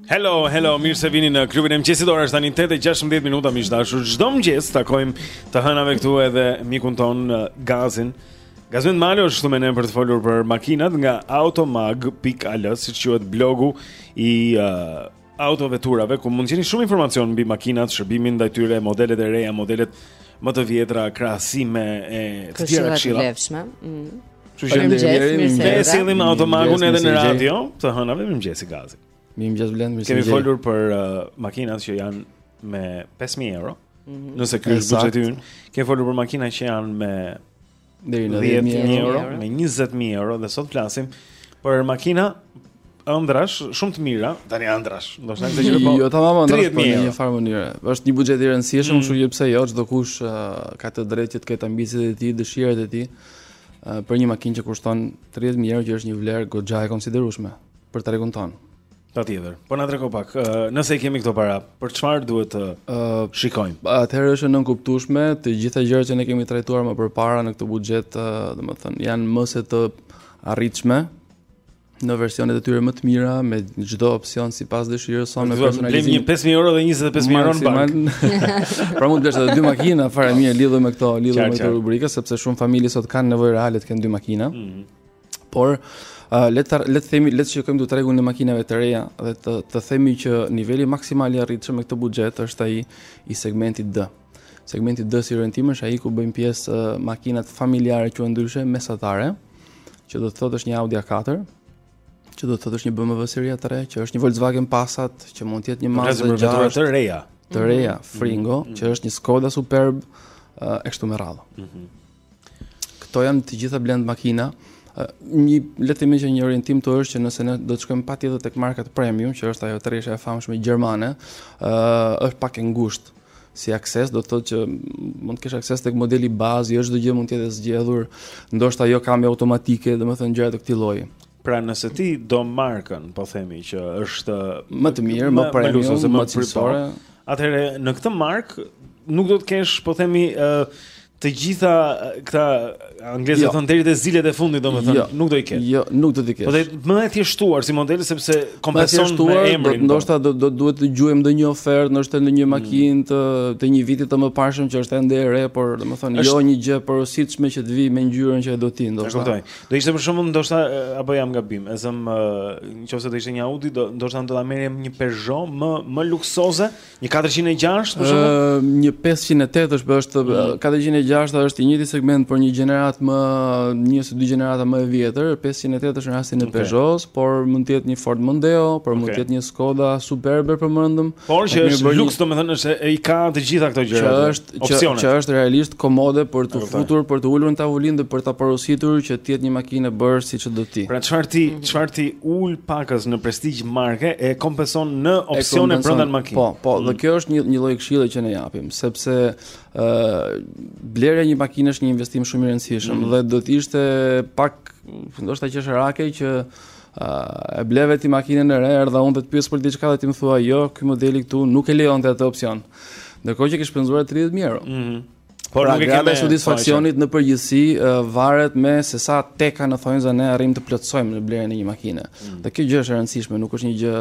Hello, hello, mirë se vini në klubin e mëngjesit. Ora është tani 8:16 minuta, miq të dashur. Çdo mëngjes takojmë të hënave këtu edhe mikun tonë uh, Gazin. Gazin Malo është këtu me ne për të folur për makinat nga automag.al, siç quhet blogu i uh, autoveturave ku mund të gjeni shumë informacion mbi makinat, shërbimin ndaj tyre, modelet e reja, modelet më të vjetra, krahasime e të tjera këshilla. Këshilla mm. Këshilla të vlefshme. Ju jeni mirë, mirë. Ne sjellim automagun edhe në radio, të hënave mirëmëngjesi Gazi. Mirëmëngjes Blendi, mirë se ju gjej. Kemi folur për uh, makinat që janë me 5.000 euro, mm -hmm. nëse kjo është buxheti ynë. Kemi folur për makinat që janë me 10.000 euro, me 20.000 euro, dhe sot flasim për makina ëndrrash shumë të mira, tani ëndrrash, do të thotë që po. Jo, tamam ëndrrash po në një farë mënyre. Është një buxhet i rëndësishëm, mm. kështu që pse jo, çdokush uh, ka të drejtë që të ketë ambiciet e tij, dëshirat e tij uh, për një makinë që kushton 30000 euro, që është një vlerë goxha e konsiderueshme. për tregun tonë. Patjetër. Po na trego pak, nëse i kemi këto para, për çfarë duhet të uh, shikojmë? Atëherë është e nënkuptueshme, të gjitha gjërat që ne kemi trajtuar më përpara në këtë buxhet, uh, domethënë janë më se të arritshme në versionet e tyre më të mira me çdo opsion sipas dëshirës sonë me personalizim. Blejmë një 5000 euro dhe 25000 euro në bankë. pra mund të blesh edhe dy makina fare mirë lidhur me këto, lidhur me këto rubrika sepse shumë familje sot kanë nevojë reale të kenë dy makina. Mm -hmm. Por le të le të themi le të shikojmë do tregun e makinave të reja dhe të të themi që niveli maksimal i arritshëm me këtë buxhet është ai i segmentit D. Segmenti D si orientim është ai ku bëjnë pjesë makinat familjare quhen ndryshe mesatare, që do të thotë është një Audi A4, që do të thotë është një BMW seria 3, që është një Volkswagen Passat, që mund të jetë një Mazda 6 të reja, të reja, mhm. Fringo, mm -hmm. që është një Skoda Superb e kështu me radhë. Mm -hmm. Këto janë të gjitha blend makina. Një le të themi që një orientim të është që nëse ne do të shkojmë patjetër tek markat premium, që është ajo treshja e famshme gjermane, ë është pak e ngushtë si akses, do të thotë që mund të kesh akses tek modeli bazë, jo çdo gjë mund të jetë e zgjedhur, ndoshta jo kambio automatike, domethënë gjëra të këtij lloji. Pra nëse ti do markën, po themi që është më të mirë, më premium, më, më, më cilësore, atëherë në këtë markë nuk do të kesh, po themi, uh, të gjitha këta anglezët jo. thonë deri te zilet e fundit domethënë jo. nuk do i kesh. Jo, nuk do t'i kesh. Po dhe më e thjeshtuar si model sepse kompenson me emrin. Do po. ndoshta do do duhet të gjuajmë ndonjë ofertë, ndoshta në një mm. makinë të të një viti të mëparshëm që është ende e re, por domethënë jo një gjë e porositshme që të vijë me ngjyrën që e do ti ndoshta. Do ishte për shembull ndoshta apo jam gabim, e zëmë nëqoftëse do ishte një Audi, do ndoshta do ta merrje një Peugeot më më luksoze, një 406 për shembull. Ëh, një 508 është, është 406 mm. është i njëjti segment, por një gjeneratë më një ose dy gjenerata më e vjetër, 508 është në rastin e Peugeot, por mund të jetë një Ford Mondeo, por mund të jetë një Skoda Superb e përmendëm. Por që është luks, domethënë është i ka të gjitha këto gjëra. Që është që, që është realisht komode për t'u futur, për t'u ulur në tavolinë dhe për ta porositur që të jetë një makinë e bërë siç do ti. Pra çfarë ti, çfarë ti ul pakës në prestigj marke e kompenson në opsione brenda në makinë. Po, po, mm. dhe kjo është një një lloj këshille që ne japim, sepse ë uh, blerja e një makine është një investim shumë i rëndësishëm mm. dhe do të ishte pak ndoshta qesharake që e bleve ti makinën e re, erdha unë dhe të pyes për diçka dhe ti më thua, jo, ky modeli këtu nuk e lejonte atë opcion. Ndërkohë që ke shpenzuar 30 mijë euro. Mm -hmm. Por pra, rata e satisfaksionit në përgjithësi uh, varet me sesa teka në thonjëza ne arrijmë të plotësojmë në blerjen e një makine. Mm. Dhe kjo gjë është e rëndësishme, nuk është një gjë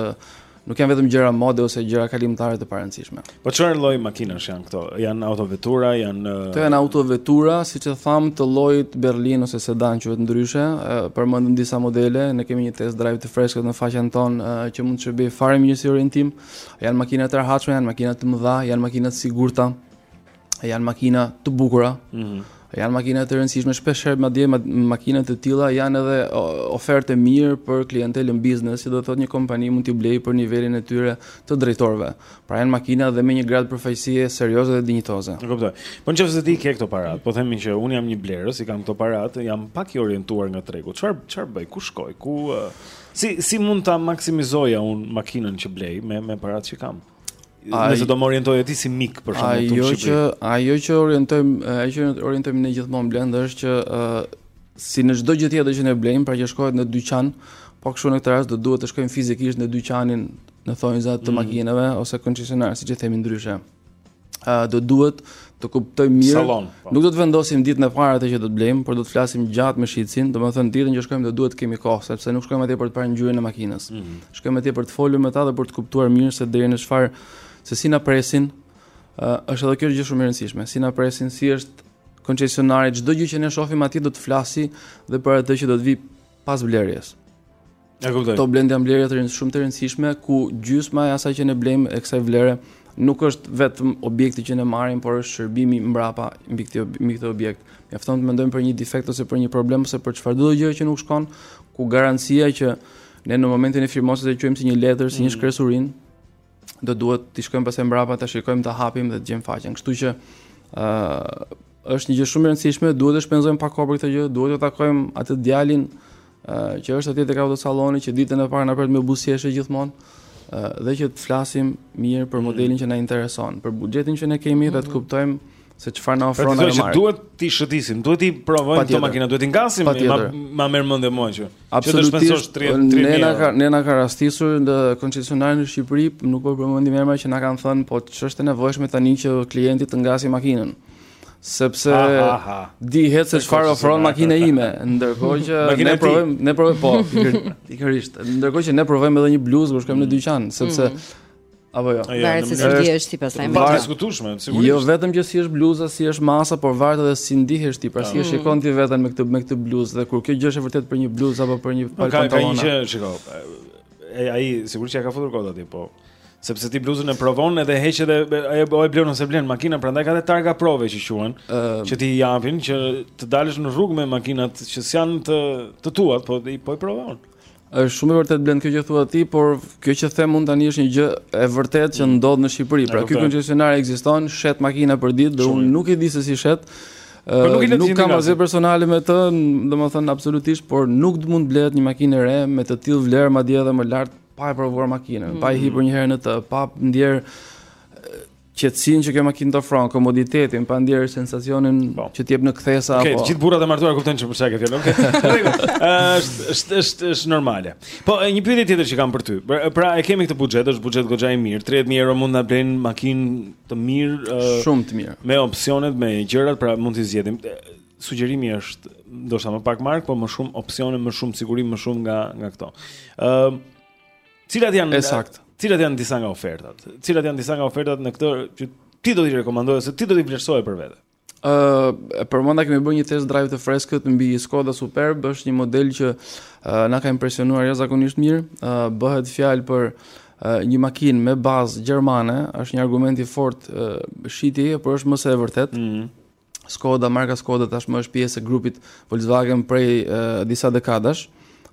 Nuk janë vetëm gjëra mode ose gjëra kalimtare të parëndësishme. Po çfarë lloj makinash janë këto? Janë autovetura, janë Këto janë autovetura, siç e thamë, të llojit berlinë ose sedan quhet ndryshe, përmendëm disa modele, ne kemi një test drive të freskët në faqen tonë që mund të shërbejë fare mirë si orientim. Janë makina të rehatshme, janë makina të mëdha, janë makina të sigurta. janë makina të bukura, mm janë makina të rëndësishme, shpesh herë madje makina të tilla janë edhe ofertë e mirë për klientelën biznes, që do të thotë një kompani mund t'i blejë për nivelin e tyre të drejtorëve. Pra janë makina dhe me një grad përfaqësie serioze dhe dinjitoze. E kuptoj. Po nëse ti ke këto paratë, po themi që un jam një blerës, i kam këto paratë, jam pak i orientuar nga tregu. Çfarë çfarë bëj? Ku shkoj? Ku si si mund ta maksimizoj un makinën që blej me me paratë që kam? Nëse do më orientoj ti si mik për shkak të jo Shqipërisë. Ajo që ajo që orientojm, ajo që orientojm ne gjithmonë Blendi është që ë uh, si në çdo gjë tjetër që ne blejmë, pra që shkohet në dyqan, po kështu në këtë rast do duhet të shkojmë fizikisht në dyqanin në thonjza të mm. makinave ose koncesionar, siç e themi ndryshe. do duhet të kuptoj mirë. Salon, po. nuk do të vendosim ditën e parë atë që do të blejmë, por do të flasim gjatë me shitësin, domethënë ditën që shkojmë do duhet të kemi kohë, sepse nuk shkojmë atje për të parë ngjyrën e makinës. Mm -hmm. Shkojmë atje për të folur me ta dhe për të kuptuar mirë se deri në çfarë se si na presin, uh, është edhe kjo gjë shumë e rëndësishme, si na presin, si është koncesionari, çdo gjë që ne shohim atje do të flasi dhe për atë që do të vi pas blerjes. E kuptoj. Këto Blend janë blerje të rëndë shumë të rëndësishme ku gjysma e asaj që ne blejmë e kësaj vlere nuk është vetëm objekti që ne marrim, por është shërbimi mbrapa mbi këtë mbi këtë objekt. Mjafton të mendojmë për një defekt ose për një problem ose për çfarëdo gjë që nuk shkon, ku garancia që ne në momentin e firmosjes e quajmë si një letër, si një mm. shkresurinë, do duhet të shkojmë pasaj mbrapa ta shikojmë ta hapim dhe të gjejmë faqen. Kështu që uh, është një gjë shumë e rëndësishme, duhet të shpenzojmë pak kohë për këtë gjë, duhet të takojmë atë djalin uh, që është atje tek autosalloni që ditën e parë na pret me buzëqeshje gjithmonë uh, dhe që të flasim mirë për mhm. modelin që na intereson, për buxhetin që ne kemi dhe të mhm. kuptojmë Se çfarë na ofron ajo markë. Duhet t'i shëtisim, duhet t'i provojmë këto makina, duhet t'i ngasim ma, ma merr mendja mua që. Absolutisht. Neve na ka neve na ka rastisur në koncesionarë në Shqipëri, nuk po përmendim emra që na kanë thënë po ç'është e nevojshme tani që klienti të ngasi makinën. Sepse dihet se çfarë ofron makina ime, ndërkohë që ne provojmë, ne provojmë po, pikërisht. Ndërkohë që ne provojmë edhe një bluzë kur shkojmë në dyqan, sepse mhm. Apo jo. Varet se si ndihesh ti pastaj me. E padiskutueshme, sigurisht. Jo vetëm që si është bluza, si është masa, por varet edhe si ndihesh ti, pra si e mm. shikon ti veten me këtë me këtë bluzë dhe kur kjo gjë është e vërtet për një bluzë apo për një palë pantallona. Ka një gjë shiko. Ai sigurisht ia ka futur kot aty, po sepse ti bluzën e provon edhe e heq edhe ajo e blen o s'e blen makina, prandaj ka edhe targa prove që quhen, uh, që t'i japin që të dalësh në rrugë me makinat që s'janë të të tuat, po i po i provon. Është shumë e vërtetë Blend kjo që thua ti, por kjo që them unë tani është një gjë e vërtetë që mm. ndodh në Shqipëri. Pra ky koncesionar ekziston, shet makina përditë dhe unë nuk e di se si shet. Po nuk, nuk kam asgjë personale me të, domethënë absolutisht, por nuk mund të blehet një makinë e re me të tillë vlerë madje edhe më lart pa e provuar makinën, mm. pa i mm. hipur një herë në të, pa ndier qetësinë që kjo makinë të ofron, komoditetin, pa ndjerë sensacionin po. që të jep në kthesa okay, apo. Okej, gjithë burrat e martuar kuptojnë çfarë ke thënë. Okej. Është është është është normale. Po, një pyetje tjetër që kam për ty. Pra, pra e kemi këtë buxhet, është buxhet goxha i mirë. 30000 euro mund të na blejnë makinë të mirë, uh, shumë të mirë. Me opsionet, me gjërat, pra mund të zgjedhim. Sugjerimi është ndoshta më pak markë, por më shumë opsione, më shumë siguri, më shumë nga nga këto. Ëm uh, Cilat janë e saktë? Cilat janë disa nga ofertat? Cilat janë disa nga ofertat në këtë që ti do t'i rekomandoje ose ti do t'i vlerësoje për vete? Ë, uh, përmenda kemi bërë një test drive të freskët mbi Skoda Superb, është një model që uh, na ka impresionuar jashtëzakonisht mirë. Uh, bëhet fjalë për uh, një makinë me bazë gjermane, është një argument i fortë uh, shitje, por është më se e vërtetë. Mm -hmm. Skoda, marka Skoda tashmë është pjesë e grupit Volkswagen prej e, disa dekadash,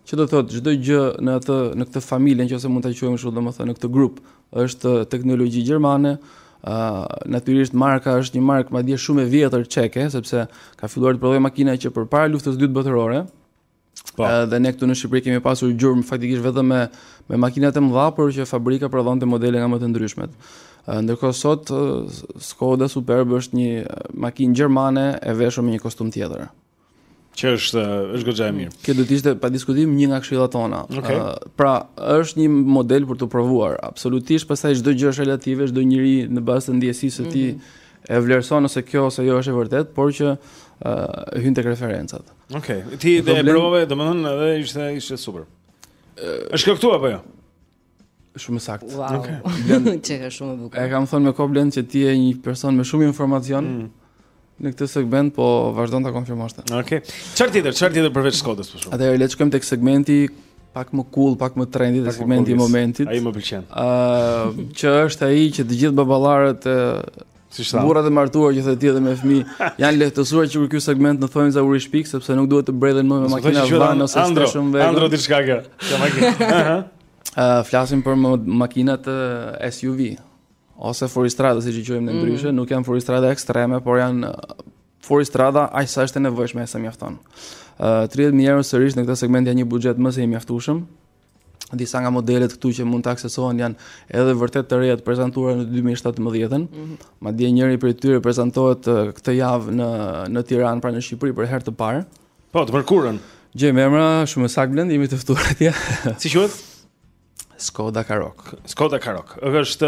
që do të thotë çdo gjë në atë në këtë familje, nëse mund ta quajmë kështu, domethënë në këtë grup, është teknologji gjermane, ë natyrisht marka është një markë madje shumë e vjetër çeke, sepse ka filluar të prodhojë makina që përpara luftës së dytë botërore, Po. Dhe ne këtu në Shqipëri kemi pasur gjurmë faktikisht vetëm me me makinat e mëdha, por që fabrika prodhonte modele nga më të ndryshmet. Ndërkohë sot Skoda Superb është një makinë gjermane e veshur me një kostum tjetër. Që është është goxha e mirë. Kjo do të ishte pa diskutim një nga këshillat tona. Okay. Uh, pra, është një model për të provuar. Absolutisht, pastaj çdo gjë është relative, çdo njeri në bazë të ndjesisë së tij mm -hmm. e vlerëson nëse kjo ose jo është e vërtetë, por që uh, hyn tek referencat. Okej, okay. ti dhe e provove, domethënë edhe ishte ishte super. Është këtu apo jo? Shumë saktë. Wow. Okej. Okay. Qenka shumë e bukur. E kam thënë më, o Blend, që ti je një person me shumë informacion. Mm. Në këtë segment po vazhdon ta konfirmosh atë. Okej. Okay. Çfarë tjetër? Çfarë tjetër përveç Skodës për shkak? Atëherë le të shkojmë tek segmenti pak më cool, pak më trendy tek segmenti i momentit. Ai më pëlqen. Ëh, uh, që është ai që të gjithë baballarët Si shtam. Burrat e martuar që thotë ti edhe me fëmijë janë lehtësuar që ky segment në thonjza u rishpik sepse nuk duhet të bredhin më me makina van ose të shumë vetë. Andro diçka kjo. Kjo makinë. Ëh. Uh, flasim për makinat uh, SUV ose fuoristrada siç i quajmë ne mhm. ndryshe, mm. nuk janë fuoristrada ekstreme, por janë uh, fuoristrada aq sa është e nevojshme sa mjafton. Ëh uh, 30000 euro sërish në këtë segment janë një buxhet më se i mjaftueshëm. disa nga modelet këtu që mund të aksesohen janë edhe vërtet të reja të prezantuara në 2017-ën. Mm -hmm. Madje njëri prej tyre prezantohet këtë javë në në Tiranë pra në Shqipëri për herë të parë. Po, të mërkurën. Gjejmë emra, shumë saktë Blend, jemi të ftuar atje. si quhet? Skoda Karoq. Skoda Karoq. Është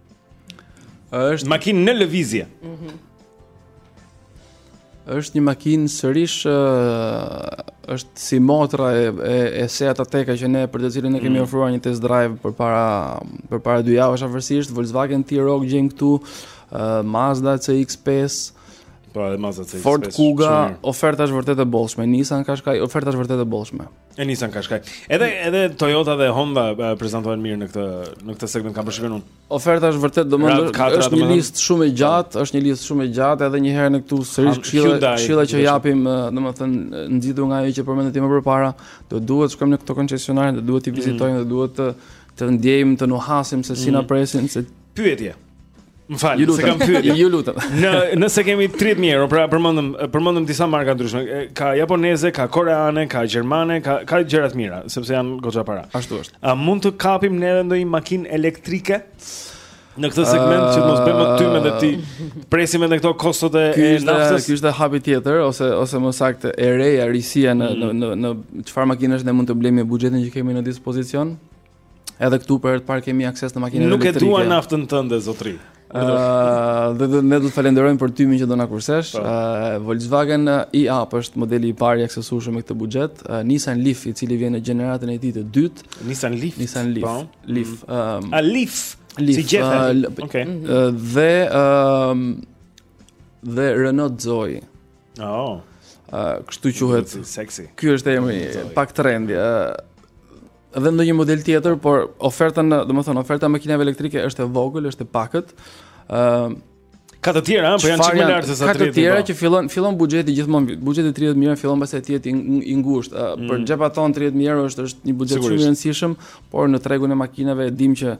Është makinë në lëvizje. Mhm. Është një makinë sërish është si motra e e, e Seat Ateca që ne për të cilën ne kemi mm. ofruar një test drive përpara përpara dy javësh afërsisht Volkswagen T-Roc gjejmë këtu uh, Mazda CX-5 pra edhe Mazda CX-5 Ford Kuga oferta është vërtet e bollshme Nissan Qashqai oferta është vërtet e bollshme E Nissan Qashqai. Edhe edhe Toyota dhe Honda prezantohen mirë në këtë në këtë segment kam përshtypjen unë. Oferta është vërtet domethënë është, është një listë shumë e gjatë, është një listë shumë e gjatë edhe një herë në këtu sërish këshilla këshilla që japim domethënë nxitur nga ajo që përmende ti më përpara, do duhet të shkojmë në këto koncesionare, do duhet të mm. vizitojmë, do duhet të të ndjejmë, të nuhasim se si na mm. presin, se një pyetje. Më fal, se kam pyet. Ju lutem. Në nëse kemi 30 mijë euro, pra përmendëm përmendëm disa marka të ndryshme. Ka japoneze, ka koreane, ka gjermane, ka ka gjëra të mira, sepse janë goxha para. Ashtu është. A mund të kapim ne edhe ndonjë makinë elektrike? Në këtë segment që të mos bëjmë tym edhe t'i presim edhe këto kostot e naftës. Ky është hapi tjetër ose ose më saktë e reja risia në mm. në në çfarë makinash ne mund të blejmë me buxhetin që kemi në dispozicion? Edhe këtu për herë të parë kemi akses në makinë elektrike. Nuk e dua naftën tënde zotri. Ëh, uh, dhe, dhe ne do të falenderojmë për tymin që do na kursesh. Ëh, po. uh, Volkswagen e-up është modeli i parë i aksesueshëm me këtë buxhet. Uh, Nissan Leaf, i cili vjen në gjeneratën e tij të dytë. Nissan Leaf. Nissan Leaf. Po. Leaf. Mm. Ëm. Uh, Leaf. Leaf. Si gjethe. Uh, Okej. Okay. Mhm. Uh, dhe ëm uh, dhe Renault Zoe. Oh. Ëh, uh, kështu quhet. Sexy. Ky është emri pak trendy. Ëh, uh, Edhe ndonjë model tjetër, por oferta në, domethënë oferta e makinave elektrike është e vogël, është e pakët. ë uh, Ka të tjera, po janë çik më lart se sa 30. Ka të tjera po. që fillon fillon buxheti gjithmonë, buxheti 30 mijë fillon pastaj të jetë i ngushtë. Uh, mm. Për xhepat tanë 30 mijë euro është është një buxhet shumë i rëndësishëm, por në tregun e makinave e dimë që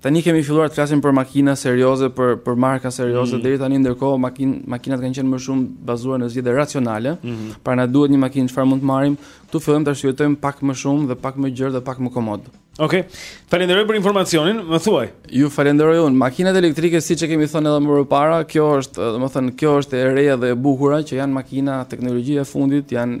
Tani kemi filluar të flasim për makina serioze, për për marka serioze. Mm. Deri tani ndërkohë makin, makinat kanë qenë më shumë bazuar në zgjedhje racionale. Mm -hmm. Pra na duhet një makinë çfarë mund të marrim, këtu fillojmë ta shqyrtojmë pak më shumë dhe pak më gjerë dhe pak më komod. Okej. Okay. Të falenderoj për informacionin, më thuaj. Ju falenderoj unë. Makinat elektrike siç e kemi thënë edhe më parë, kjo është, domethënë, kjo është e reja dhe e bukura që janë makina teknologjia e fundit, janë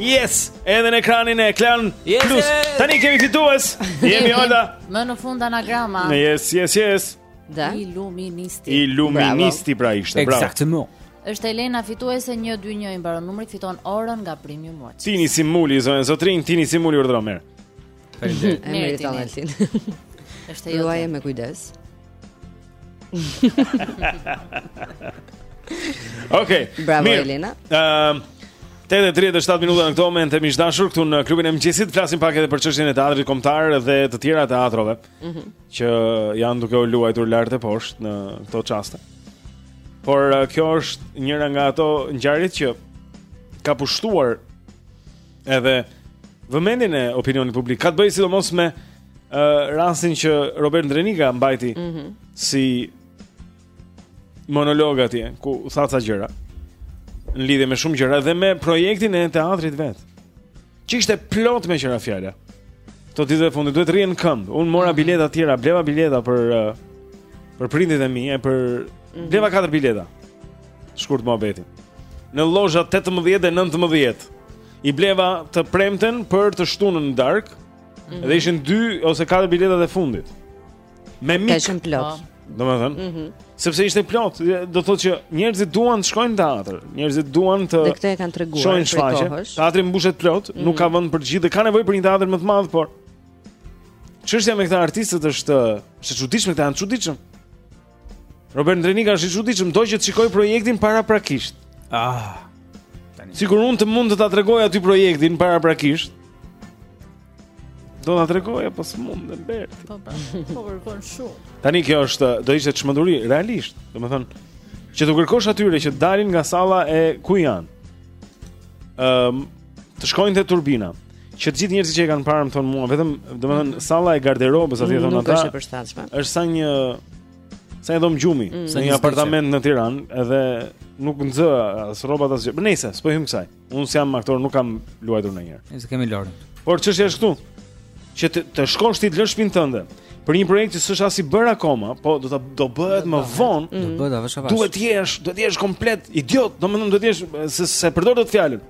Yes, edhe në ekranin e Klan yes, Plus. Yes. Tani kemi fitues. Jemi Olda. Më në fund anagrama. Yes, yes, yes. Da. Iluministi. Iluministi pra ishte, bravo. Eksaktësisht. Është Elena fituese 121 i mbaron numri, fiton orën nga Premium Watch. Tini Simuli zonë zotrin, Tini Simuli urdhëron mirë. Faleminderit. E meriton Altin. Është ajo. Luaje me kujdes. Okej. Bravo Elena. Ëm 8:37 minuta në këto momente miq të dashur këtu në klubin e mëngjesit flasim pak edhe për çështjen e teatrit kombëtar dhe të tjera teatrove mm -hmm. që janë duke u luajtur lart e poshtë në këto çaste. Por uh, kjo është njëra nga ato ngjarjet që ka pushtuar edhe vëmendjen e opinionit publik. Ka të bëjë sidomos me uh, rastin që Robert Ndrenika mbajti mm -hmm. si monolog atje, ku tha ca gjëra në lidhje me shumë gjëra dhe me projektin e teatrit vet. Që ishte plot me qëra fjala. Këto ditët e fundit duhet të rrije në këmbë. Unë mora mhm. bileta të tjera, bleva bileta për uh, për prindërit e mi e për mhm. bleva katër bileta. shkurt muhabeti. Në lozha 18 dhe 19 i bleva të premten për të shtunën në darkë. Mm -hmm. Dhe ishin 2 ose 4 biletat e fundit. Me mik. Ishin plot. Po. Domethënë. Mm -hmm. Sepse ishte plot, do të thotë që njerëzit duan të shkojnë në teatr, njerëzit duan të Dhe këtë e kanë treguar. Shohin shfaqje. Teatri mbushet plot, mm -hmm. nuk ka vend për të gjithë, ka nevojë për një teatr më të madh, por Çështja me këta artistët është e çuditshme, këta janë të çuditshëm. Robert Ndrenika është i çuditshëm, do që të shikojë projektin paraprakisht. Ah. Tani. Sikur unë të mund të ta tregoja ty projektin paraprakisht. Do ta tregoja po s'mund të bëhet. Po, po, po kërkon shumë. Tani kjo është do ishte çmenduri realisht, domethënë që t'u kërkosh atyre që dalin nga salla e ku janë. Ëm um, Të shkojnë te turbina. Që të gjithë njerëzit që e kanë parë më thonë mua, vetëm domethënë salla e garderobës atje thonë ata. Nuk është e përshtatshme. Është sa një sa një dhomë gjumi, mm. sa një apartament në Tiranë, edhe nuk nxë as rrobat asgjë. Nëse, s'po hym kësaj. Unë s'jam aktor, nuk kam luajtur ndonjëherë. Ne s'e kemi Lorën. Por çështja është këtu. Që të, të shkosh ti të lësh shpinë tënde për një projekt që s'është as i bërë akoma, po do ta do bëhet më vonë. Do bëhet avash avash. Duhet të jesh, duhet të jesh komplet idiot, domethënë duhet të jesh se s'e përdor dot fjalën.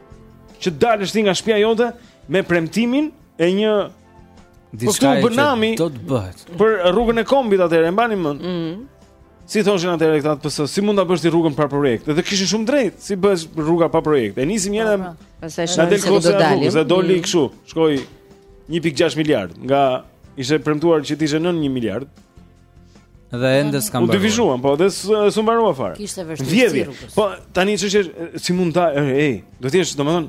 që të dalësh ti nga shtëpia jote me premtimin e një diçka po që nami, do të bëhet. Për rrugën e kombit atëherë e mbani mend. Ëh. Mm. Si thoshin atëherë këta PS, si mund ta bësh ti rrugën pa projekt? Edhe kishin shumë të drejtë, si bëhet rruga pa projekt. E nisim njëherë. Po, po. Pastaj shohim se ku do të dalim. Sa doli mm. kështu, shkoi 1.6 miliard nga ishte premtuar që të ishte nën 1 miliard. Dhe ende s'ka mbaruar. U devijua, po dhe s'u mbarua fare. Kishte vështirësi. Vjedhje. Po tani çështja si mund ta ej, duhet të jesh domethënë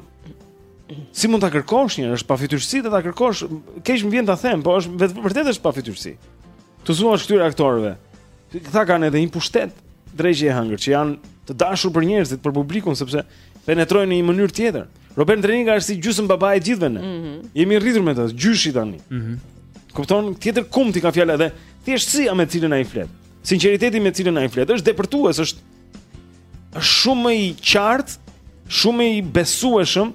si mund ta kërkosh një, është pafytyrësi dhe ta kërkosh. Keq më vjen ta them, po është vërtet është pafytyrësi. T'u thuash këtyre aktorëve. Këta kanë edhe një pushtet dreqi e hëngër që janë të dashur për njerëzit, për publikun sepse penetrojnë në një mënyrë tjetër. Robert Drenika është si gjysmë baba e gjithëve ne. Mm -hmm. Jemi rritur me të, gjyshi tani. Mm -hmm. Kupton, tjetër kumt i ka fjala dhe thjeshtësia me të cilën ai flet. Sinqeriteti me të cilin ai flet është depërtues, është është shumë më i qartë, shumë më i besueshëm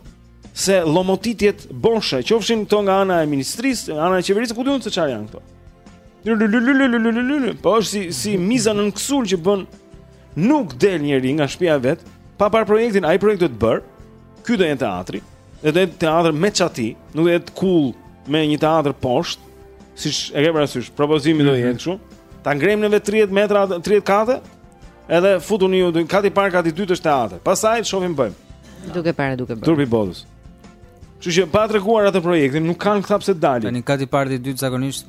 se llomotitjet boshe, qofshin këto nga ana e ministrisë, ana e qeverisë, ku di unë se çfarë janë këto. Po është si si miza nën kësulë që bën Nuk del njeri nga shtëpia e vet pa parë projektin, ai projekt do të bëhet. Ky do jetë teatri, do të jetë teatër me çati, nuk do jetë kullë me një teatër poshtë, siç e ke parasysh, propozimi do mhm. jetë kështu. Ta ngrejmë në 30 metra, 30 kate. Edhe futuni ju, kati i parë, kati i dytë është teatër. Pastaj shohim bëjmë. Duke parë duke bërë. Turpi i botës. Kështu që pa treguar atë projektin, nuk kanë këta pse dalin. Tani kati i parë i dytë zakonisht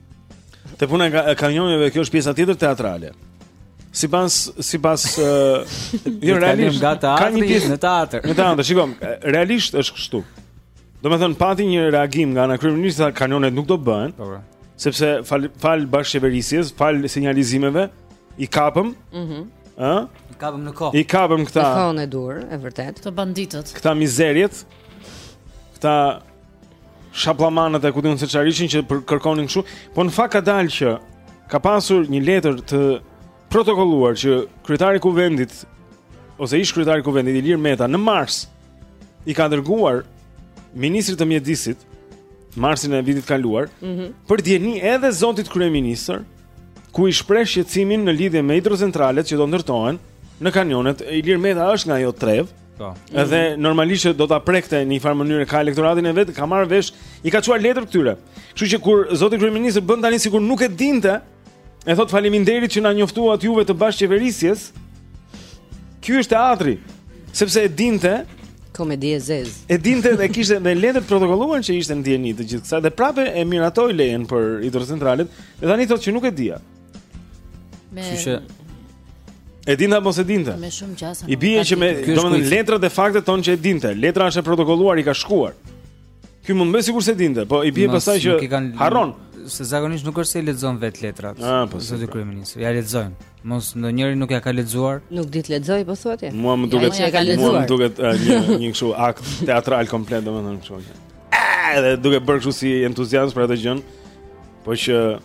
Te puna e kanioneve, kjo është pjesa tjetër teatrale. Sipas sipas jo realisht nga teatri në teatër. Në teatër, shiko, realisht është kështu. Domethënë pati një reagim nga ana e kryeministrit se kanionet nuk do të bëhen. Po. Sepse falë falë bashkëqeverisjes, falë sinjalizimeve i kapëm. Mhm. Mm Ë? I kapëm në kohë. I kapëm këta. Në kohën e duhur, e vërtetë. Këta banditët. Këta mizerjet. Këta sharlatanët e ku di unë se çfarë ishin që kërkonin kështu, po në fakt ka dalë që ka pasur një letër të protokolluar që kryetari i kuvendit ose ish kryetari i kuvendit Ilir Meta në mars i ka dërguar ministrit të mjedisit marsin e vitit të kaluar mm -hmm. për dijeni edhe zotit kryeministër ku i shpreh shqetësimin në lidhje me hidrocentralet që do ndërtohen në kanionet Ilir Meta është nga ajo trevë Po. Edhe normalisht që do ta prekte në një farë mënyrë ka elektoratin e vet, ka marrë vesh, i ka çuar letër këtyre. Kështu që kur zoti kryeministër bën tani sikur nuk e dinte, e thotë faleminderit që na njoftuat juve të bashkëqeverisjes. Ky është teatri, sepse e dinte komedi e zezë. E dinte dhe kishte me letër të protokolluar që ishte në dijeni të gjithë kësaj dhe prapë e miratoi lejen për hidrocentralet, dhe tani thotë që nuk e dija. Me Kështu që E dinte apo s'e dinte? Me shumë gjasa. I bie që me, domethënë letrat e faktet thonë që e dinte. Letra është e protokolluar, i ka shkuar. Ky mund të bëjë sikur s'e dinte, po i bie pastaj që harron. Se zakonisht nuk është se i lexon vetë letrat. Ah, po sidomos kryeministri. Ia lexojnë. Mos ndonjëri nuk ia ka lexuar. Nuk di të lexojë, po thua ti. Mua më duket s'e ka lexuar. Mua më duket eh, një një kështu akt teatral komplet, domethënë kështu. Ah, edhe duke bërë kështu si entuziazm për atë gjënë. Po që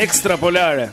Ekstrapolare.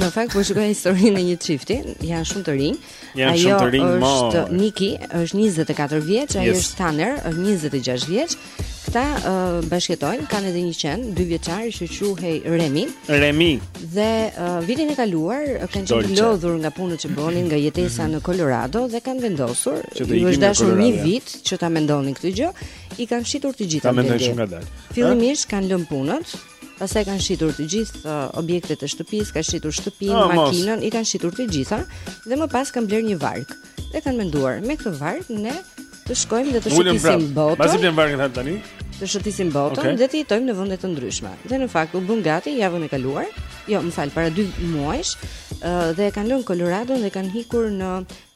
Në fakt po shikoj historinë e një çifti, janë shumë të rinj. Janë shumë të rinj, mo. Është Niki, është 24 vjeç, ai është Tanner, është 26 vjeç. Këta uh, bashkëjetojnë, kanë edhe një qen, dy vjeçar që quhej Remi. Remi. Dhe uh, vitin e kaluar kanë qenë lodhur nga punët që bënin, nga jetesa në Colorado dhe kanë vendosur, u është dashur një vit që ta mendonin këtë gjë, i kanë shitur të gjitha. Ta mendojnë shumë ngadalë. Fillimisht kanë lënë punët, Pastaj kanë shitur të gjithë uh, objektet e shtëpisë, kanë shitur shtëpinë, ah, makinën, i kanë shitur të gjitha dhe më pas kanë blerë një varkë. Dhe kanë menduar, me këtë varkë ne të shkojmë dhe të shëtisim botën. Pasi blenë varkën ata tani? Të shëtisim botën okay. dhe të jetojmë në vende të ndryshme. Dhe në fakt u bënë gati javën e kaluar. Jo, më fal, para 2 muajsh, uh, dhe kanë lënë Coloradon dhe kanë ikur në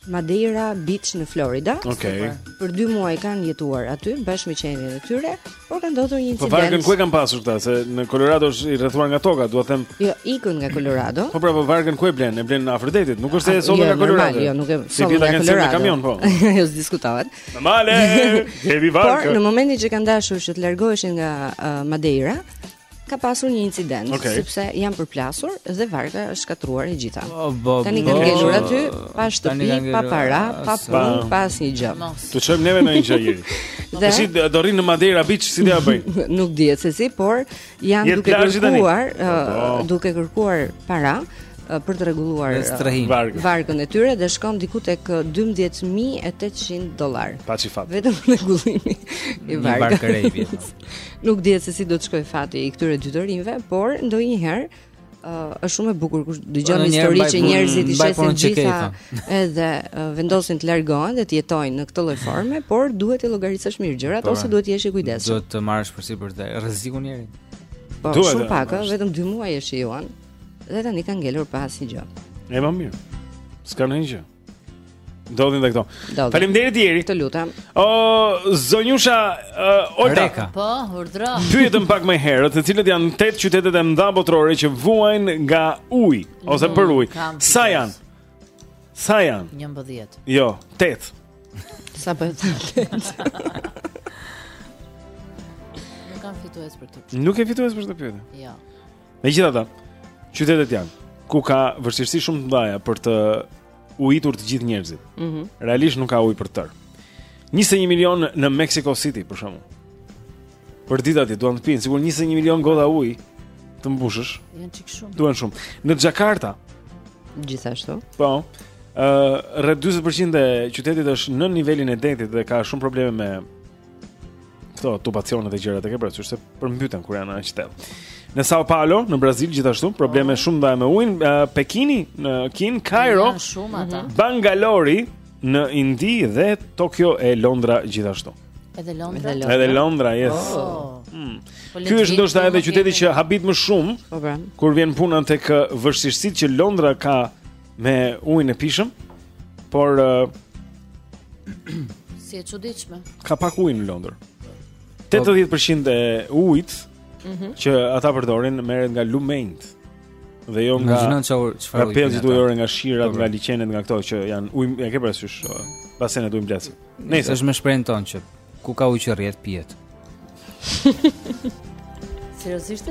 Madeira Beach në Florida. Okej. Okay. Për 2 muaj kanë jetuar aty bashkë me qenin e tyre, por ka ndodhur një incident. Po varkën ku e kanë pasur këta se në Colorado është i rrethuar nga toka, dua të them. Jo, ikën nga Colorado. Po pra, po varkën ku e blenë? E blenë në afër detit, nuk është se e ah, sollën jo, nga Colorado. Jo, nuk e sollën nga Colorado. Si kamion po. Jo, s'diskutohet. Normale. Hevi varkë. Por në momentin që kanë dashur që të largoheshin nga uh, Madeira, Ka pasur një incident okay. sepse janë përplasur dhe varka është shkatërruar e gjitha. Oh, bo, tani kanë ngelur aty, pa shtëpi, pa para, pa punë, pa asnjë gjë. T'u çojmë neve në një gjë Jeri. Dhe si do rrinë në Madeira Beach si do ia bëjnë? Nuk dihet se si, por janë duke kërkuar, uh, duke kërkuar para për të rregulluar varkën e tyre dhe shkon diku tek 12800 dollar. Paçin fat. Vetëm rregullimi i varkës. Nuk dihet se si do të shkojë fati i këtyre dy të rinjve, por ndonjëherë uh, është shumë e bukur kur dëgjon histori që njerëzit i shesin të gjitha edhe uh, vendosin të largohen dhe të jetojnë në këtë lloj forme, por duhet t'i llogarisësh mirë gjërat po, ose pra. duhet të jesh i kujdesshëm. Duhet të marrësh përsipër dhe rrezikun njëri. Po, duhet, shumë pak, vetëm 2 muaj e shijuan dhe tani kanë ngelur pa asnjë gjë. E më mirë. S'ka ndonjë gjë. Ndodhin dhe këto. Faleminderit Jeri. Të lutem. O zonjusha uh, Olta. Reka. Po, urdhro. Pyetëm pak më herët, se cilët janë tetë qytetet e mëdha botërore që vuajnë nga uji ose për ujë. Sa janë? Sa janë? 11. Jo, 8. Sa bën? Nuk kam fitues për këtë. Nuk ke fitues për këtë pyetje. Jo. Megjithatë, qytetet janë ku ka vështirësi shumë të mëdha për të ujitur të gjithë njerëzit. Ëh. Mm -hmm. Realisht nuk ka ujë për tërë. 21 milion në Mexico City për shembull. Për ditë aty duan të pinë sikur 21 milion gota ujë të mbushësh. Janë çik shumë. Duhen shumë. Në Jakarta gjithashtu. Po. Ëh, uh, rreth 40% e qytetit është nën nivelin e detit dhe ka shumë probleme me këto tubacionet e gjëra e ke parasysh, se përmbyten kur janë aq thellë. Në Sao Paulo, në Brazil gjithashtu probleme oh. shumë të mëdha me ujin, uh, Pekini në Kinë, Kairo, mhm. Bangalori në Indi dhe Tokyo e Londra gjithashtu. Edhe Londra. Edhe Londra, yes. Oh. Mm. Po Ky është ndoshta edhe qyteti që habit më shumë. Po pra. Kur vjen puna tek vështirësitë që Londra ka me ujin e pijshëm, por uh, si e çuditshme. Ka pak ujë në Londër. 80% e ujit mm -hmm. që ata përdorin merret nga lumenjt. Dhe jo nga Imagjino çfarë çfarë ujë. Pellgjet ujore nga shirat, po, nga liqenet, nga këto që janë ujë, e ke parasysh basenet ujë mbledhës. Nëse është me shprehjen tonë që ku ka ujë që rrjedh pihet. Seriozisht?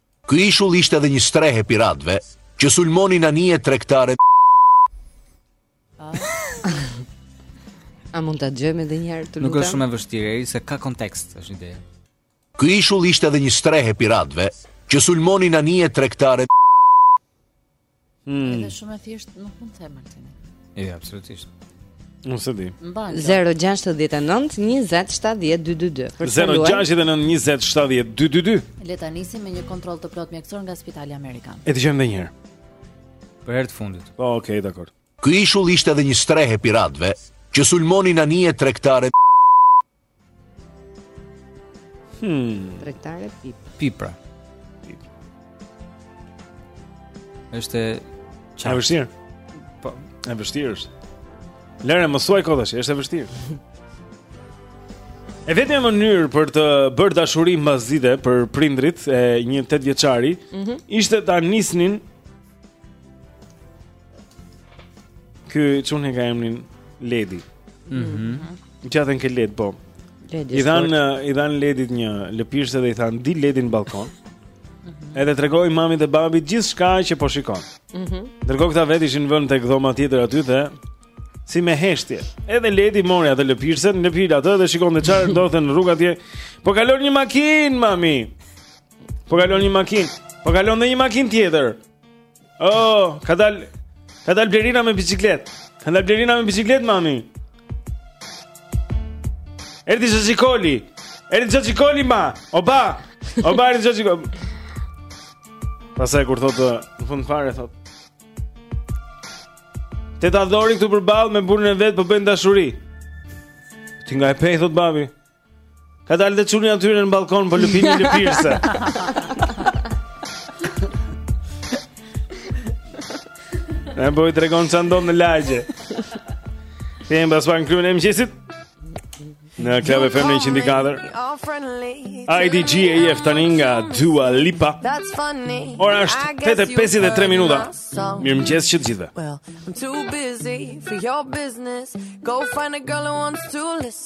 Ky ishull ishte edhe një strehë e piratëve që sulmonin anije tregtare. A mund ta dëgjojmë edhe një herë të lutem? Nuk është shumë e vështirë, e se ka kontekst, është ideja. Ky ishull ishte edhe një strehë e piratëve që sulmonin anije tregtare. Mm. Edhe shumë e thjeshtë nuk mund të them Martin. Jo, ja, absolutisht. Nuk e di. 069 20 70 222. 069 20 70 222. Le ta nisim me një kontroll të plot mjekësor nga Spitali Amerikan. E dëgjojmë edhe një herë. Për herë të fundit. Po, oh, okay, dakor. Ky ishull ishte edhe një strehë e piratëve që sulmonin anije tregtare Hmm. Tregtare pip. Pipra. Pip. Është çfarë? Është vështirë. Po, është vështirë. Lëre mos thuaj kot, është e vështirë. E vetmja mënyrë për të bërë dashuri mbasdite për prindërit e një 8 vjeçari mm -hmm. ishte ta nisnin Ky çuni ka emrin Ledi. Mhm. Mm Gjatë në led, po. Ledi. I dhanë i dhanë Ledit një lëpirse dhe i thanë dil Ledi në ballkon. Mhm. Edhe tregoji mamit dhe babit gjithçka që po shikon. Mhm. Ndërkohë këta vetë ishin vënë tek dhoma tjetër aty dhe si me heshtje. Edhe Ledi mori atë lëpirse, lëpir atë dhe shikon dhe çfarë ndodhte në rrugë atje. Po kalon një makinë, mami. Po kalon një makinë. Po kalon dhe një makinë tjetër. Oh, ka dal ka dal Blerina me biçikletë. Ka dal Blerina me biçikletë, mami. Erdhi xhaxhi Koli. Erdhi xhaxhi Koli ma. O ba. O ba erdhi xhaxhi Koli. Pastaj kur thotë, në fund fare thotë. Teta Dori këtu përball me burrin e vet, po bën dashuri. Ti nga e pe i thotë babi. Ka dalë dhe çuni aty në balkon për lëpimin e lëpirëse. Na bën të tregojmë që ndodh në lagje Të jenë basë pak në klubin e mëngjesit Në Club FM në 104 IDGAF tani nga Dua Lipa Ora është 8.53 minuta Mirëmëngjes që të gjithëve Well, I'm too busy for your business Go find a girl who wants to listen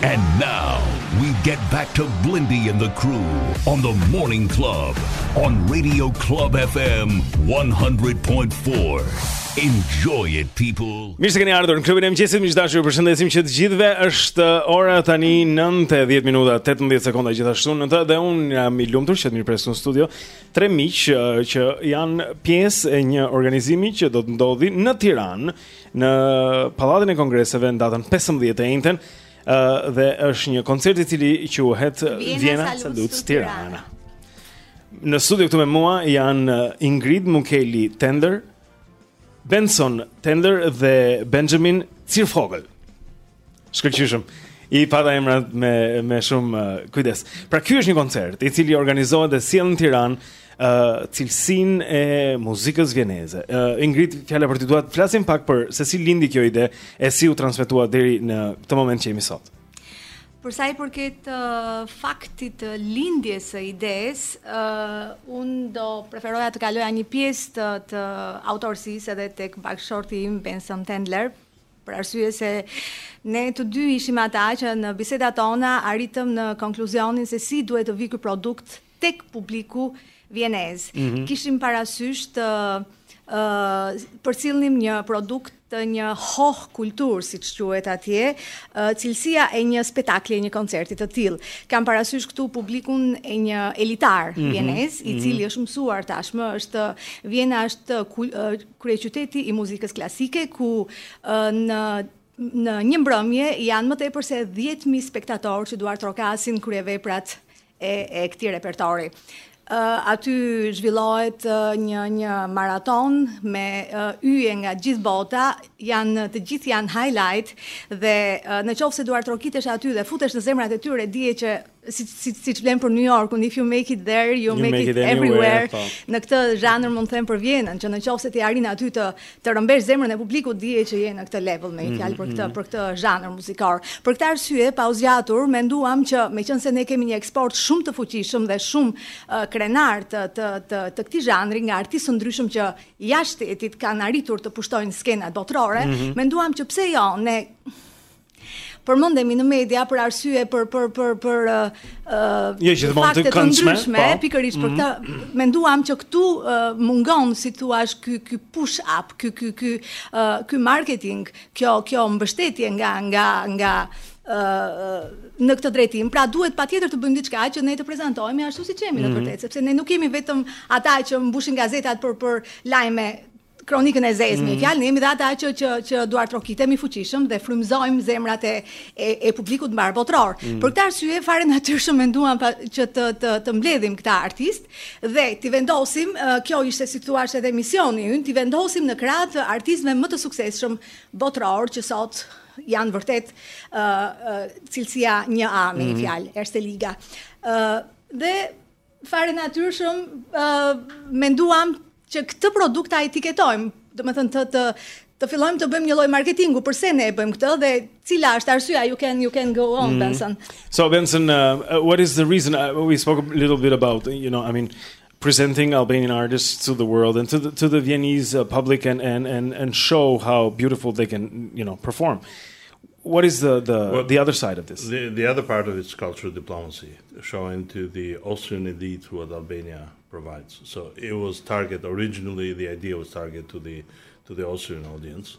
And now we get back to Blendi and the crew on the Morning Club on Radio Club FM 100.4. Enjoy it people. Mirë se keni ardhur në klubin e mëngjesit. Miq të dashur, ju përshëndesim që të gjithëve. Është ora tani 9:10 minuta, 18 sekonda gjithashtu në të dhe unë jam i lumtur që të mirëpres në studio tre miq eh, që janë pjesë e një organizimi që do të ndodhi në Tiranë Në Pallatin e Kongreseve në datën 15 të enjten dhe është një koncert i cili quhet Vienna Salutes Tirana. Në studio këtu me mua janë Ingrid Mukeli Tendler, Benson Tendler dhe Benjamin Ziervogel. Shkëlqyshëm. I pata emrat me me shumë uh, kujdes. Pra ky është një koncert i cili organizohet dhe sjell në Tiranë ë uh, cilësinë e muzikës vjeneze. Ë uh, Ingrid, fjala për ty dua të flasim pak për se si lindi kjo ide e si u transmetua deri në këtë moment që jemi sot. Për sa i përket uh, faktit të lindjes së idesë, uh, unë do preferoja të kaloja një pjesë të, të autorsisë edhe tek bashkëshorti im Benson Tendler, për arsye se ne të dy ishim ata që në bisedat tona arritëm në konkluzionin se si duhet të vijë ky produkt tek publiku vjenez. Mm -hmm. Kishim parasysh të uh, përcillnim një produkt të një Hochkultur, siç quhet atje, uh, cilësia e një spektakli, e një koncerti të tillë. Kam parasysh këtu publikun e një elitar mm -hmm. vjenez, i mhm. cili mm -hmm. është mësuar tashmë, është Vjena është kul, uh, Kryeqyteti i muzikës klasike, ku në në një mbrëmje janë më tepër se 10.000 spektatorë që duartrokasin kryeveprat e, e këtij repertori. Uh, aty zhvillohet uh, një një maraton me uh, yje nga gjithë bota, janë të gjithë janë highlight dhe uh, në qoftë se duartrokitesh aty dhe futesh në zemrat e tyre, dije që siç siç siç vlen për New Yorkun, if you make it there, you, you make, make it, it everywhere. Po. Në këtë zhanër mund të them për Vjenën, që në qoftë se ti arrin aty të të rëmbesh zemrën e publikut, dije që je në këtë level me mhm, fjalë për këtë mhm. për këtë zhanër muzikor. Për këtë arsye, pa u zgjatur, menduam që meqenëse ne kemi një eksport shumë të fuqishëm dhe shumë uh, krenar të të të, të këtij zhanri nga artistë të ndryshëm që jashtë shtetit kanë arritur të pushtojnë skenat botërore, mm -hmm. menduam që pse jo ne përmendemi në media për arsye për për për për ë uh, jo fakte të ndryshme, po. pikërisht për mhm. këtë mm -hmm. menduam që këtu uh, mungon si thua ky ky push up, ky ky ky uh, ky marketing, kjo kjo mbështetje nga nga nga në këtë drejtim. Pra duhet patjetër të bëjmë diçka që ne të prezantohemi ashtu siç jemi mm -hmm. në mhm. vërtetë, sepse ne nuk jemi vetëm ata që mbushin gazetat për për lajme kronikën e zezë, me një fjalë, ne jemi dhe ata që që që duartrokitemi fuqishëm dhe frymëzojmë zemrat e e, e publikut mbarëbotëror. Mm. Për këtë arsye fare natyrshëm menduam pa, që të të të mbledhim këta artistë dhe t'i vendosim, uh, kjo ishte si thua është edhe misioni ynë, t'i vendosim në krah të artistëve më të suksesshëm botëror që sot janë vërtet uh, uh, cilësia një A me një fjalë, Erste Liga. Uh, dhe Fare natyrshëm, ë menduam që këtë produkt ta etiketojmë, domethënë të të të fillojmë të bëjmë një lloj marketingu, përse ne e bëjmë këtë dhe cila është arsyeja you can you can go on mm. Benson. So Benson, uh, uh, what is the reason uh, we spoke a little bit about, you know, I mean, presenting Albanian artists to the world and to the, to the Viennese uh, public and and and and show how beautiful they can, you know, perform. What is the the, well, the other side of this? The, the other part of it is cultural diplomacy, showing to the Austrian elite what Albania provides. So it was target originally. The idea was target to the to the Austrian audience.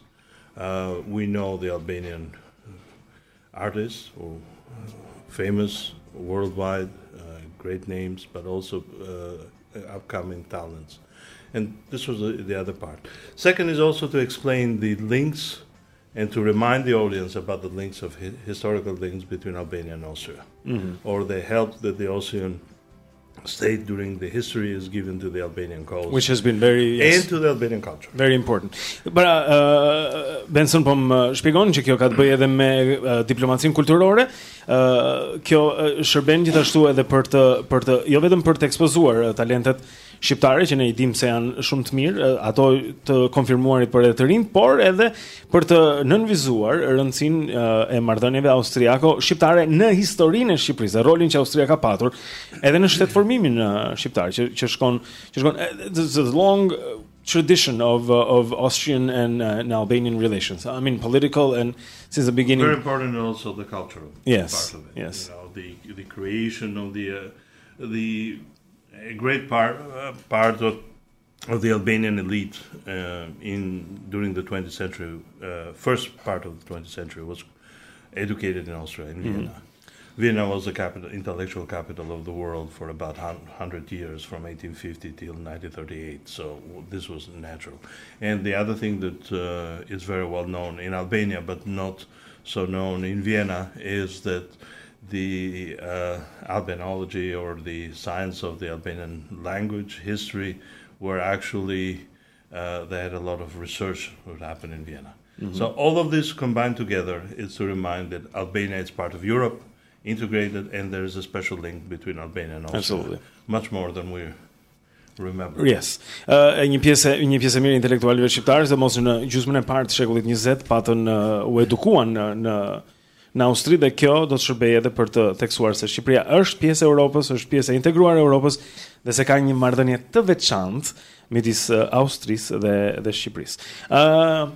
Uh, we know the Albanian artists or uh, famous worldwide, uh, great names, but also uh, upcoming talents. And this was the, the other part. Second is also to explain the links And to remind the audience about the links of historical links between Albania and Austria. Mm -hmm. Or the help that the Austrian state during the history has given to the Albanian cause which has been very yes, and to the Albanian culture very important but uh, Benson po më shpjegon që kjo ka të bëjë edhe me uh, diplomacinë kulturore uh, kjo uh, shërben gjithashtu edhe për të për të jo vetëm për të ekspozuar uh, talentet shqiptare që ne i dimë se janë shumë të mirë, ato të konfirmuarit por edhe të rinjtë, por edhe për të nënvizuar rëndësinë e marrëdhënieve austriako shqiptare në historinë e Shqipërisë, rolin që Austria ka patur edhe në shtetformimin shqiptar që që shkon që shkon the long tradition of of Austrian and uh, and Albanian relations. I mean political and since the beginning very important also the cultural yes, part of it. Yes. You know, the the creation of the uh, the a great part uh, part of of the Albanian elite uh, in during the 20th century, uh, first part of the 20th century, was educated in Austria in mm-hmm. Vienna. Vienna was the capital, intellectual capital of the world for about 100 years, from 1850 till 1938. So this was natural. And the other thing that uh, is very well known in Albania, but not so known in Vienna, is that the uh, Albanology or the science of the Albanian language history were actually, uh, they had a lot of research that happened in Vienna. Mm-hmm. So all of this combined together is to remind that Albania is part of Europe, integrated, and there is a special link between Albania and Austria. Absolutely. Much more than we Remember. Yes. Ë uh, një pjesë një pjesë e mirë e intelektualëve shqiptarë sidomos në gjysmën e parë të shekullit 20 patën uh, u edukuan në në në Austri dhe kjo do të shërbejë edhe për të theksuar se Shqipëria është pjesë e Europës, është pjesë e integruar e Europës dhe se ka një marrëdhënie të veçantë midis uh, Austrisë dhe dhe Shqipërisë. Ë uh,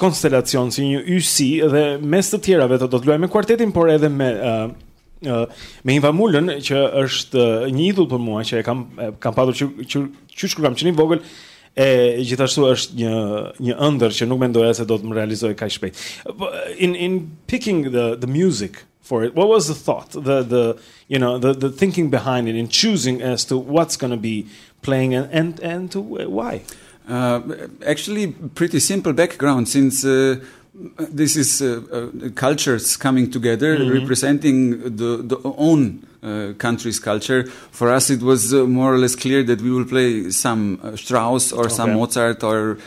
konstelacion si një yjësi dhe mes të tjerave të do të luaj me kuartetin, por edhe me ë uh, uh, me Inva Mulën që është uh, një idhull për mua që e kam e, kam patur që që qysh kur kam qenë i vogël e gjithashtu është një një ëndër që nuk mendoja se do të më realizohej kaq shpejt. Po, in in picking the the music, for it, what was the thought, the the you know, the the thinking behind it in choosing as to what's going to be playing and and and to why? Uh, actually pretty simple background since uh, this is uh, uh cultures coming together mm -hmm. representing the the own uh, country's culture. For us, it was uh, more or less clear that we will play some uh, Strauss or okay. some Mozart or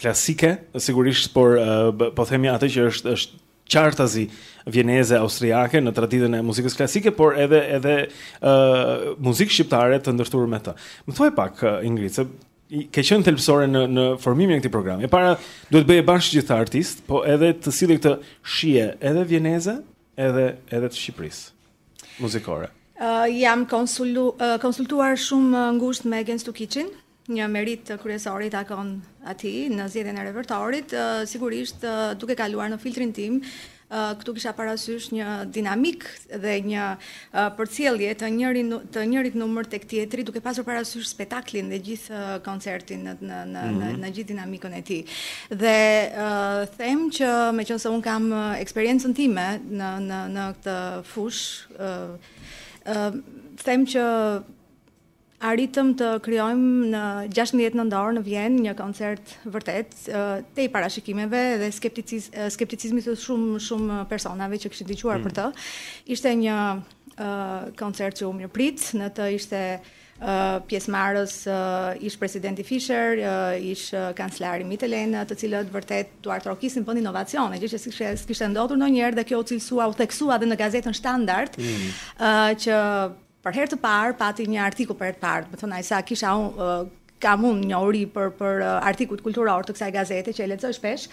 klasike, sigurisht, por uh, po themi atë që është është qartazi vieneze austriake në traditën e muzikës klasike, por edhe edhe uh, muzikë shqiptare të ndërthurur me të. Më thuaj pak uh, Ingrid, se ke qenë thelbësore në në formimin e këtij programi. E para duhet bëje bashkë gjithë artistët, po edhe të sillje këtë shije edhe vieneze, edhe edhe të Shqipërisë muzikore. Uh, jam konsulu, uh, konsultuar shumë uh, ngusht me Genc Tukiçin, Një meritë kryesore i takon atij në zgjedhjen e repertorit, sigurisht duke kaluar në filtrin tim, këtu kisha parasysh një dinamik dhe një përcjellje të njëri të njërit numër tek tjetri, duke pasur parasysh spektaklin dhe gjithë koncertin në në në mm -hmm. në gjithë dinamikën e tij. Dhe uh, them që meqenëse un kam eksperiencën time në në në këtë fush, uh, uh, them që Arritëm të krijojmë në gjashtëmbëdhjetë nëntor në Vjenë një koncert vërtet tej parashikimeve dhe skepticizmit të shumë shumë personave që kishin dëgjuar për të. Ishte një koncert që u mirëprit, në të ishte pjesëmarrës ish presidenti Fischer, ish kancelari Mitterlehner, të cilët vërtet duartrokisnin, bënë ovacione, gjë që s'kishte ndodhur ndonjëherë dhe kjo u cilësua, u theksua edhe në gazetën Standard, që Për herë të parë pati një artikull për herë të parë, domethënë aq sa kisha unë kam unë njohuri për për artikujt kulturor të kësaj gazete që e lexoj shpesh.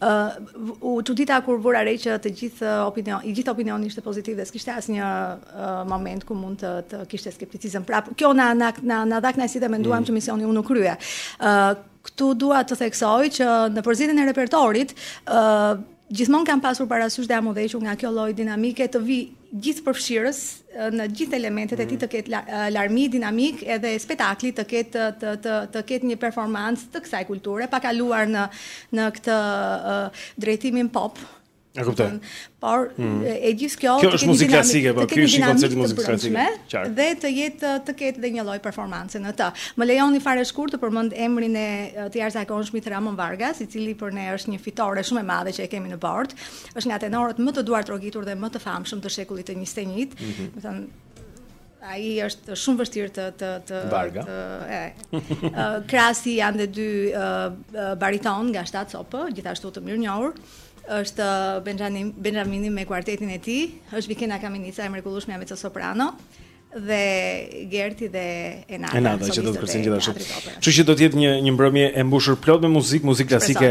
ë uh, u çudita kur vura re që të gjithë opinion, i gjithë opinioni ishte pozitiv dhe s'kishte asnjë uh, moment ku mund të të kishte skepticizëm. Pra, kjo na na na, na dha kënaqësi dhe menduam mm. që misioni ynë u krye. ë uh, Këtu dua të theksoj që në përzgjedhjen e repertorit, ë uh, gjithmonë kam pasur parasysh dhe jam udhëhequr nga kjo lloj dinamike të vijë gjithëpërfshirës në gjithë elementet e tij të ketë larmi dinamik edhe spektakli të ketë të të të ketë një performancë të kësaj kulture pa kaluar në në këtë uh, drejtimin pop E kuptoj. Por mm. e gjithë kjo kjo është muzikë klasike, po ky është koncert i muzikës klasike. Dhe të jetë të ketë dhe një lloj performance në të. Më lejoni fare shkurt të përmend emrin e të jashtëzakonshmit Ramon Vargas, i cili për ne është një fitore shumë e madhe që e kemi në bord. Është nga tenorët më të duartrokitur dhe më të famshëm të shekullit të 21-të. Mm -hmm. Domethënë Ai është shumë vështirë të të të Vargas. të krah tij janë dhe dy bariton nga Staatsoper, gjithashtu të mirënjohur. Është Benjamin Benjamini me kuartetin e tij, është Vikena Kamenica e mrekullueshmja mezzosoprano dhe Gerti dhe Enada. Enada që do të kërcejnë gjithashtu. Kështu që do të jetë një një mbrëmje e mbushur plot me muzikë, muzikë klasike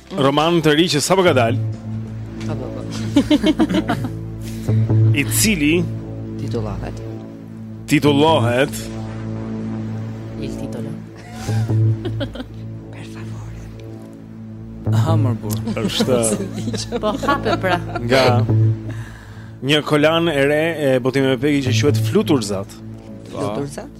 roman të ri që sapo ka dalë. I cili titullohet titullohet Il titolo. per favore. Hamerbur. Është Po hape pra. Nga një kolanë e re e botimeve Pegi që quhet Fluturzat. Fluturzat?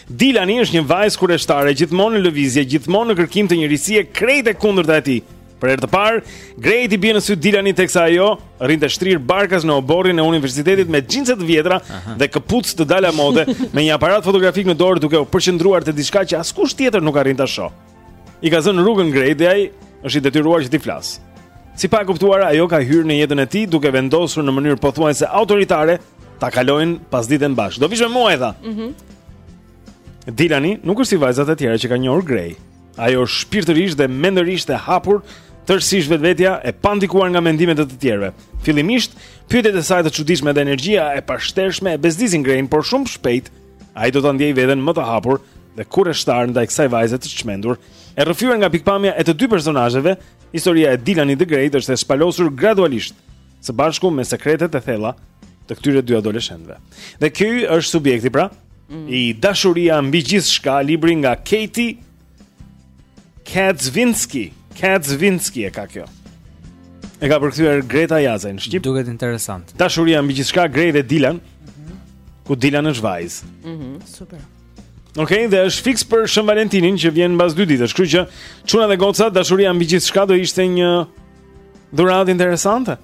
Dilani është një vajzë kureshtare, gjithmonë në lëvizje, gjithmonë në kërkim të një risie krejt e kundërta e tij. Për herë të parë, Greit i bie në sy Dilani teksa ajo rrinte shtrirë barkas në oborrin e universitetit me xhinse të vjetra dhe këpucë të dala mode, me një aparat fotografik në dorë duke u përqendruar te diçka që askush tjetër nuk arrin ta shohë. i ka zënë rrugën Grej dhe ai është i detyruar që t'i flasë. Si pa e kuptuar, ajo ka hyrë në jetën e tij duke vendosur në mënyrë pothuajse autoritare ta kalojnë pasditen bashkë. Do vish me mua tha. Mhm. Mm Dilani nuk është si vajzat e tjera që ka njohur Grey. Ajo është shpirtërisht dhe mendërisht e hapur, tërësisht vetvetja e pandikuar nga mendimet e të tjerëve. Fillimisht, pyetjet e saj të çuditshme dhe energjia e pashtershme e bezdisin Grejin, por shumë shpejt Ai do ta ndiejë veten më të hapur dhe kureshtar ndaj kësaj vajze të çmendur. E rrëfyer nga pikëpamja e të dy personazheve, historia e Dilanit dhe Greit është e shpalosur gradualisht, së bashku me sekretet e thella të këtyre dy adoleshentëve. Dhe ky është subjekti pra, mm. i dashuria mbi gjithçka, libri nga Katie Kacvinski, Kacvinski e ka kjo. E ka përkthyer Greta Jazaj në shqip. Duket interesant. Dashuria mbi gjithçka Grey dhe Dylan. Mhm. Ku Dylan është vajzë. Mhm. Super. Okej, okay, dhe është fiks për Shën Valentinin që vjen mbas dy ditësh. Kështu që çuna dhe goca, dashuria mbi gjithçka do ishte një dhuratë interesante.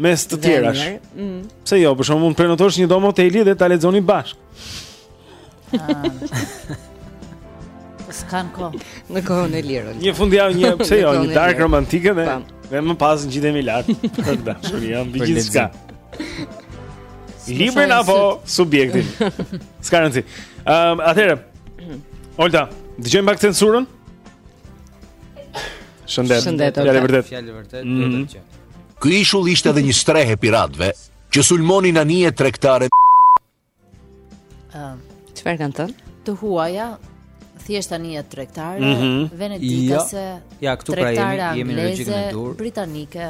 mes të tjerash. Mm. Pse jo, për shembull mund të prenotosh një dhomë hoteli dhe ta lexoni bashkë. Ah. S'kanë kohë. Në kohën e lirë. Një fundjavë një pse jo, një darkë romantike dhe dhe më pas ngjitemi lart. Dashuria mbi gjithçka. Librin apo subjektin? S'ka rëndësi. Ëm, atëherë. Olta, dëgjojmë pak censurën? Shëndet. Shëndet. Fjalë vërtet. Fjalë vërtet. Mhm. Ky ishull ishte edhe një strehë e piratëve që sulmonin anije tregtare. Ëm, çfarë kanë thënë? Të huaja thjesht anije tregtare, mm -hmm. venedikase, jo. ja, këtu pra jemi, jemi në logjikën e duhur. Britanike.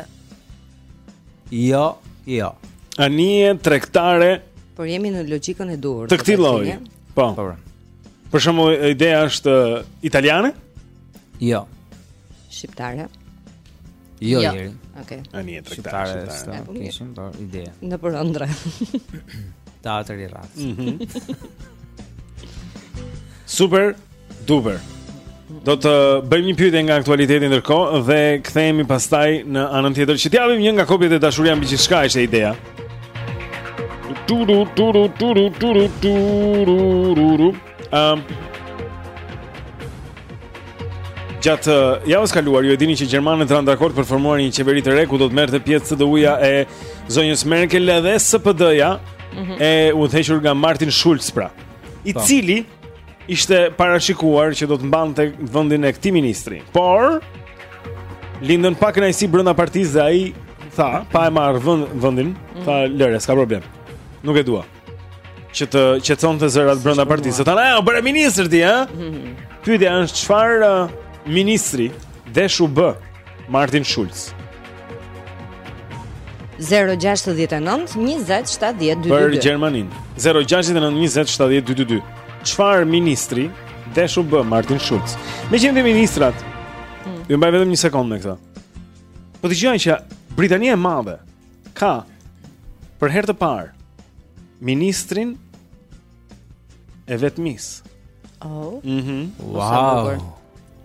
Jo, jo. Anije tregtare, por jemi në logjikën e duhur. Të këtij lloji. Po. po. Pra. Për shembull, ideja është uh, italiane? Jo. Shqiptare. Jo, jo. Jeri. Okej. Okay. Ani e tregtar, shqiptare. Po kishim po ide. Në përëndra. Teatri i rracë. Mm -hmm. Super duper. Do të bëjmë një pyetje nga aktualiteti ndërkohë dhe kthehemi pastaj në anën tjetër që të japim një nga kopjet e dashuria mbi gjithçka ishte ideja. Turu turu turu turu turu turu. Ëm Gjatë uh, javës së kaluar, ju e dini që gjermanët ranë dakord për të formuar një qeveri të re, ku do të merrte pjesë CDU-ja e zonjës Merkel dhe SPD-ja mm -hmm. e udhëhequr nga Martin Schulz pra. I Ta. Po. cili ishte parashikuar që do të mbante vendin e këtij ministri. Por, lindën pakënaqësi brenda partisë dhe ai, tha, pa e marrë vendin, mm -hmm. tha, lëre, s'ka problem. Nuk e dua. që të qetësonte zërat brenda partisë. S'na u bëre ministër ti, ha? Pyetja është çfarë uh, ministri desh u bë Martin Schulz? 069 20 70 222 Për Gjermaninë 069 20 70 222 Çfarë ministri desh u bë Martin Schulz Meqenëse te ministrat mm. Ju mbaj vetëm një sekondë me këtë Po dëgjoja që Britania e Madhe ka për herë të parë ministrin e vetmisë. Oh. Mhm. Mm wow.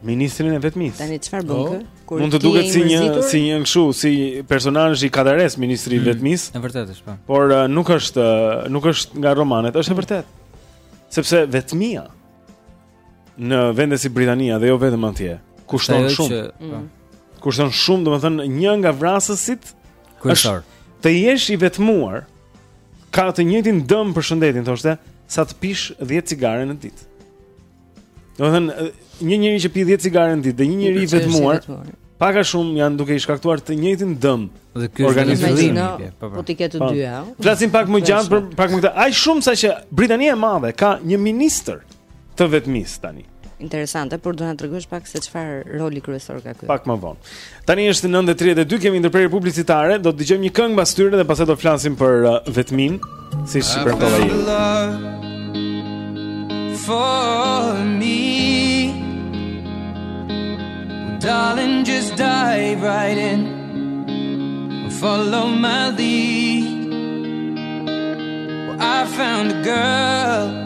Ministrin e vetmisë. Tani çfarë bën oh. ky? Mund të duket si një si një kështu, si personazh i Kadaresë ministri i mm. vetmisë. Është vërtet është, po. Por uh, nuk është uh, nuk është nga romanet, është e vërtetë. Sepse vetmia në vende si Britania dhe jo vetëm atje. Kushton Ajo shumë. Që, mm. Kushton shumë, domethënë një nga vrasësit kryesorë. Të jesh i vetmuar ka të njëjtin dëm për shëndetin, thoshte, sa të pish 10 cigare në ditë. Domethënë një njeri që pi 10 cigare në ditë dhe një njeri i vetmuar, pak a shumë janë duke i shkaktuar të njëjtin dëm organizmit. Po, po. po ti ke të po. dyja. Flasim pak më gjatë për pak më këtë. Aq shumë saqë Britania e Madhe ka një ministër të vetmisë tani. Interesante, por do na tregosh pak se çfarë roli kryesor ka ky. Pak më vonë. Tani është 9:32, kemi ndërprerje publicitare, do të dëgjojmë një këngë mbas tyre dhe pastaj do të flasim për uh, vetminë, siç i premtova ju. For me Darling just dive right in Follow my lead well, I found a girl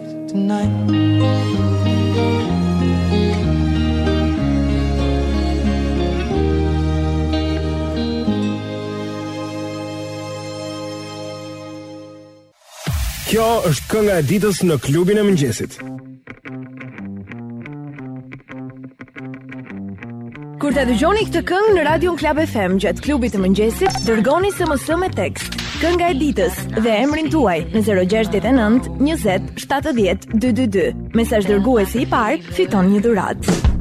Kjo është kënga e ditës në klubin e mëngjesit. Kur ta dëgjoni këtë këngë në Radion Klab FM gjatë klubit të mëngjesit, dërgoni SMS me tekst Kënga e ditës dhe emrin tuaj në 069 20 70 222. Mesazh dërguesi i parë fiton një dhuratë.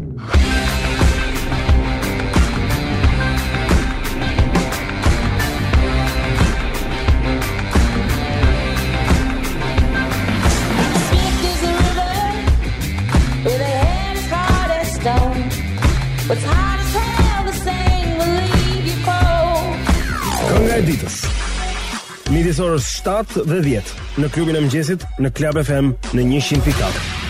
Kënga e ditës. Midis orës 7 dhe 10 në klubin e mëngjesit në Club FM në 100.4.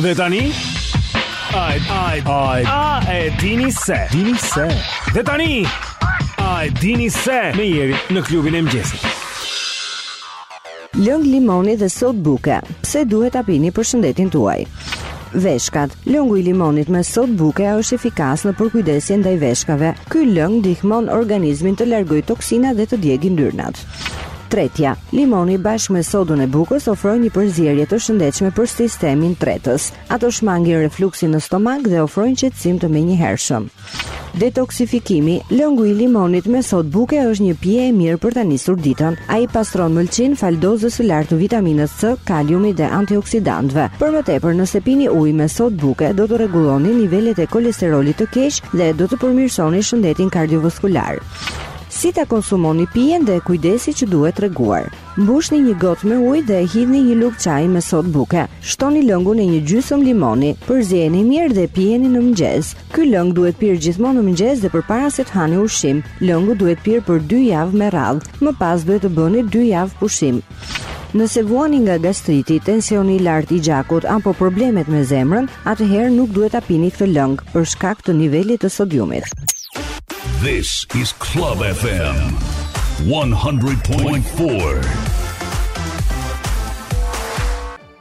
Dhe tani Ai ai ai a e dini se dini se Dhe tani A e dini se me Jerin në klubin e mëngjesit. Lëng limoni dhe sodë buke. Pse duhet ta pini për shëndetin tuaj? Veshkat. Lëngu i limonit me sodë buke është efikas në përkujdesjen ndaj veshkave. Ky lëng ndihmon organizmin të largojë toksinat dhe të djegë yndyrnat. Tretja. Limoni bashkë me sodën e bukës ofrojnë një përzierje të shëndetshme për sistemin tretës. Ato shmangin refluksin në stomak dhe ofrojnë qetësim të menjëhershëm. Detoksifikimi, Lëngu i limonit me sodë buke është një pije e mirë për ta nisur ditën. Ai pastron mëlçinë falë dozës së lartë të vitaminës C, kaliumit dhe antioksidantëve. Për më tepër, nëse pini ujë me sodë buke, do të rregulloni nivelet e kolesterolit të keq dhe do të përmirësoni shëndetin kardiovaskular. Si ta konsumoni pijen dhe kujdesi që duhet treguar. Mbushni një gotë me ujë dhe hidhni një lugë çaji me sodë buke. Shtoni lëngun e një gjysmë limoni, përziejeni mirë dhe pijeni në mëngjes. Ky lëng duhet pirë gjithmonë në mëngjes dhe përpara se të hani ushqim. Lëngu duhet pirë për 2 javë me radhë. Më pas duhet të bëni 2 javë pushim. Nëse vuani nga gastriti, tensioni i lartë i gjakut apo problemet me zemrën, atëherë nuk duhet ta pini këtë lëng për shkak të nivelit të sodiumit. This is Club FM 100.4.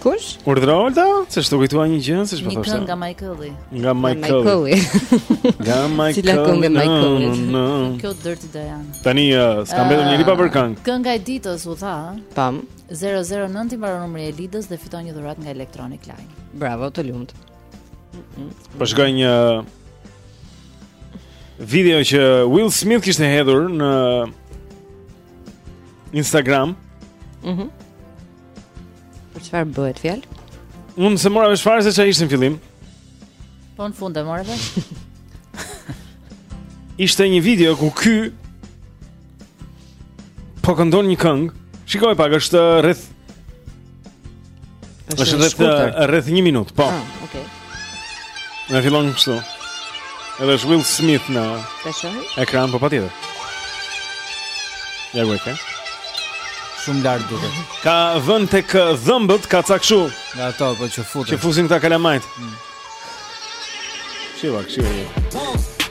Kush? Urdhëro Olta, seç t'u kujtua një gjë, seç po thoshte. Një këngë nga Michael. Nga Michael. Nga Michael. Cila këngë nga Michael? Kjo Dirty Diana. Tani uh, s'ka mbetur një lipa për uh, këngë. Kënga e ditës u tha. Pam. 009 i mbaron numri i Lidës dhe fiton një dhuratë nga Electronic Line. Bravo, të lumtë. Po shikoja një uh, video që Will Smith kishte hedhur në Instagram. Mhm. Mm Për çfarë bëhet fjalë? Unë s'e mora vesh fare se çfarë ishte në fillim. Po në fund e mora vesh. ishte një video ku ky po këndon një këngë. Shikoje pak, është rreth Është rreth rreth 1 minutë, po. Ah, okay. E fillon kështu Edhe është Will Smith në ekran për po pa tjetër Ja gujke Shumë lartë duke Ka vënë te dhëmbët ka ca kshu Nga ato për po që futën Që fusin këta kalamajt mm. Shiva, shiva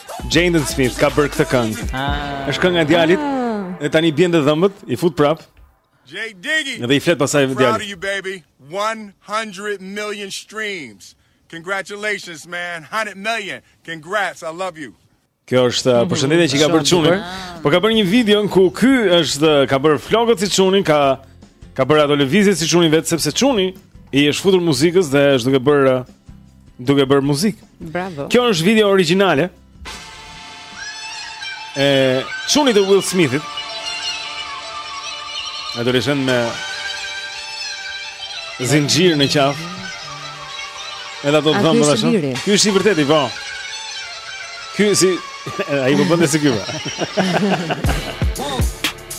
Jaden Smith ka bërë këtë këngë. Ah. Është kënga e djalit. Ah. E tani bien dhëmbët, i fut prap. Jay Diggy. Dhe i flet pasaj djalit. Proud of you baby. 100 million streams. Congratulations man. 100 million. Congrats. I love you. Kjo është mm -hmm. përshëndetje që i ka bërë çunit. Po ka bërë një video ku ky është ka bërë flokët si çunin, ka ka bërë ato lëvizjet si çunin vetë sepse çuni i është futur muzikës dhe është duke bërë duke bërë muzikë. Bravo. Kjo është video origjinale. E çunit të Will Smithit. Adoleshent me zinxhir në qafë. Edhe ato dhëmbë tash. Ky është i vërtetë, po. Ky si ai po bën të sigurt.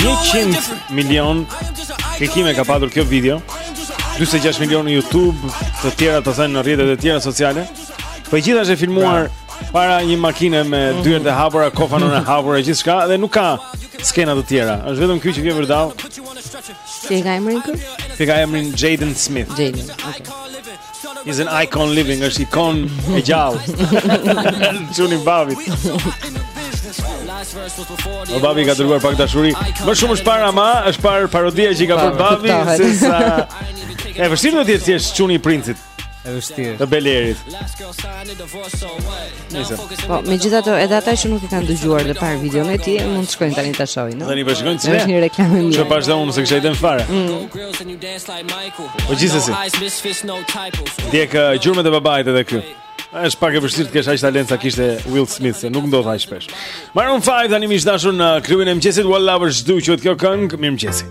100 milion klikime ka patur kjo video 46 milion në Youtube Të tjera të thënë në rrjetet e tjera sociale Po e gjitha është e filmuar pra. Para një makine me mhm. dyert e hapura, kofanon e mhm. hapura, gjithçka Dhe nuk ka skena të tjera është vetëm ky që vjen vërdall Si e ka emrin ky? Si e ka emrin Jaden Smith Jaden, okay. He's an icon living, është ikonë e gjallë. Çuni i babit. Po babi i ka dërguar pak dashuri. Më shumë është parë ama, është parë parodia që i ka bërë babi se sa E vështirë do të jetë të jesh çuni i princit. E vështirë. Të Belerit. Nice. Po, megjithatë edhe ata që nuk e kanë dëgjuar dhe parë videon e tij, mund të shkojnë tani ta shohin, no? Tani po shkojnë se është një reklamë e mirë. Çfarë bashkë unë s'e kisha idenë fare. Mm. Po gjithsesi. Ndjek gjurmët e babait edhe këtu. Është pak e vështirë të kesh aq talent sa kishte Will Smith, se nuk ndodh aq shpesh. Maroon 5 tani miq të dashur në klubin e mëngjesit What Lovers Do quhet kjo këngë mirëmëngjesi.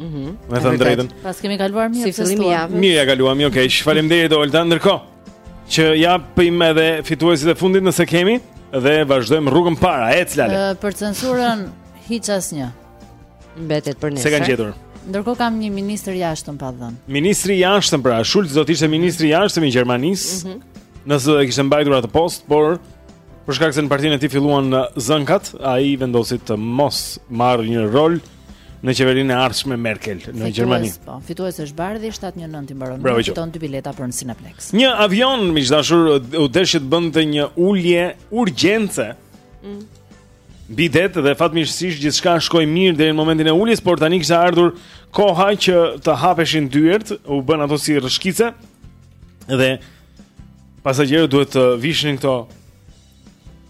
Mhm. Mm me thënë të drejtën. Pra kemi kaluar mirë si fillim i javës. Mirë ia kaluam, okay. Okej, faleminderit Olta. Ndërkohë që japim edhe fituesit e fundit nëse kemi dhe vazhdojmë rrugën para. Ec lale. Për censurën hiç asnjë. Mbetet për nesër. S'e kanë gjetur. Ndërkohë kam një ministër i jashtëm pa dhënë. Ministri i jashtëm pra, Schulz do të ishte ministri i jashtëm i Gjermanisë. Mm -hmm. Nëse do të kishte mbajtur atë post, por për shkak se në partinë e tij filluan zënkat, ai vendosi të mos marrë një rol në qeverinë e ardhshme Merkel në Gjermani. Po, fitues është Bardhi 719 i mbaron. Bravo, fiton dy bileta për në Cineplex. Një avion miq të dashur u deshi të bënte një ulje urgjence. Mm. Mbi mm. det dhe fatmirësisht gjithçka shkoi mirë deri në momentin e uljes, por tani kishte ardhur koha që të hapeshin dyert, u bënë ato si rrëshkice. Dhe pasagjerët duhet të vishnin këto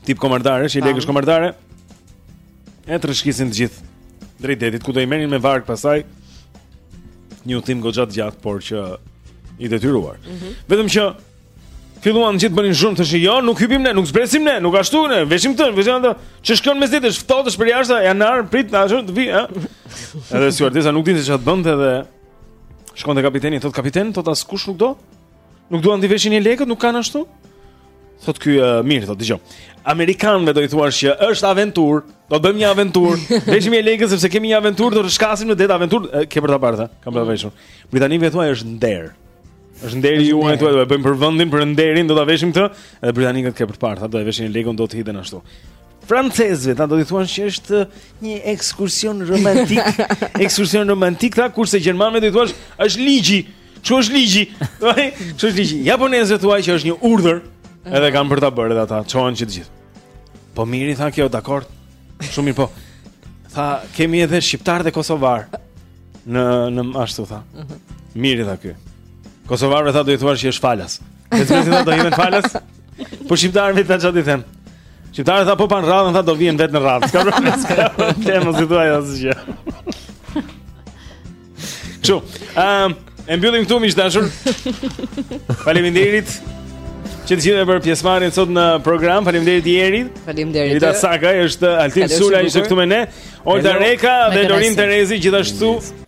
Tip komandare, që jelekësh komandare. E të rrëshqisnin të gjithë drejt detit, ku do i merrnin me varkë pastaj një udhëtim goxha të gjatë, por qe i detyruar. Mm -hmm. Vetëm që filluan të gjithë bënin zhurmë të jo, nuk hypim ne, nuk zbresim ne, nuk ashtu ne, s'veshim atë, s'veshim atë, që shkon mes ditës, ftohtë është për jashtë, janë në armë, pritë, në ashtu, të vi, ha? Edhe stjuardesa nuk dinte se çfarë të bënte edhe shkon te kapiteni, thotë kapiten, thotë askush nuk do, Nuk duan t'i veshin jelekët, nuk kanë ashtu? Thotë ky uh, mirë, thotë dëgjo. Amerikanëve do i thuash që është aventurë, do të bëjmë një aventurë. Veshim jelekët sepse kemi një aventurë, do të shkasim në det aventurë, ke për ta parë, kanë për ta veshur. Britanikëve thua është nder. Është nderi juaj thua do të bëjmë për vendin, për nderin, do ta veshim këtë. Edhe britanikët ke për ta parë, do të veshin jelekët, do të hidhen ashtu. Francezëve, tha do t'i thuash që është një ekskursion romantik, ekskursion romantik, tha kurse gjermanëve do t'i thuash është ligji. Që është ligji? Ai, që është ligji? Japonezëve thuaj që është një urdhër, edhe kanë për ta bërë ata, çohen që të gjithë. Po mirë i tha kjo, dakord. Shumë mirë po. Tha, kemi edhe shqiptarë dhe kosovarë. Në në ashtu tha. Mhm. Mirë i tha ky. Kosovarëve tha do i thuash që është falas. Vetëm do të jenë falas. Po shqiptarëve tha ç'ti them Shqiptarët tha po panë radhën, tha do vihen vetë në radhë S'ka problem, s'ka problem, s'i thua asgjë Ço, um, e mbyllim këtu miq të dashur Faleminderit Që të gjithëve për pjesëmarrjen sot në program Faleminderit i eri Faleminderit Vita Saka, është Altin Sula, ishte këtu me ne Olta Reka dhe Lorin Terezi, gjithashtu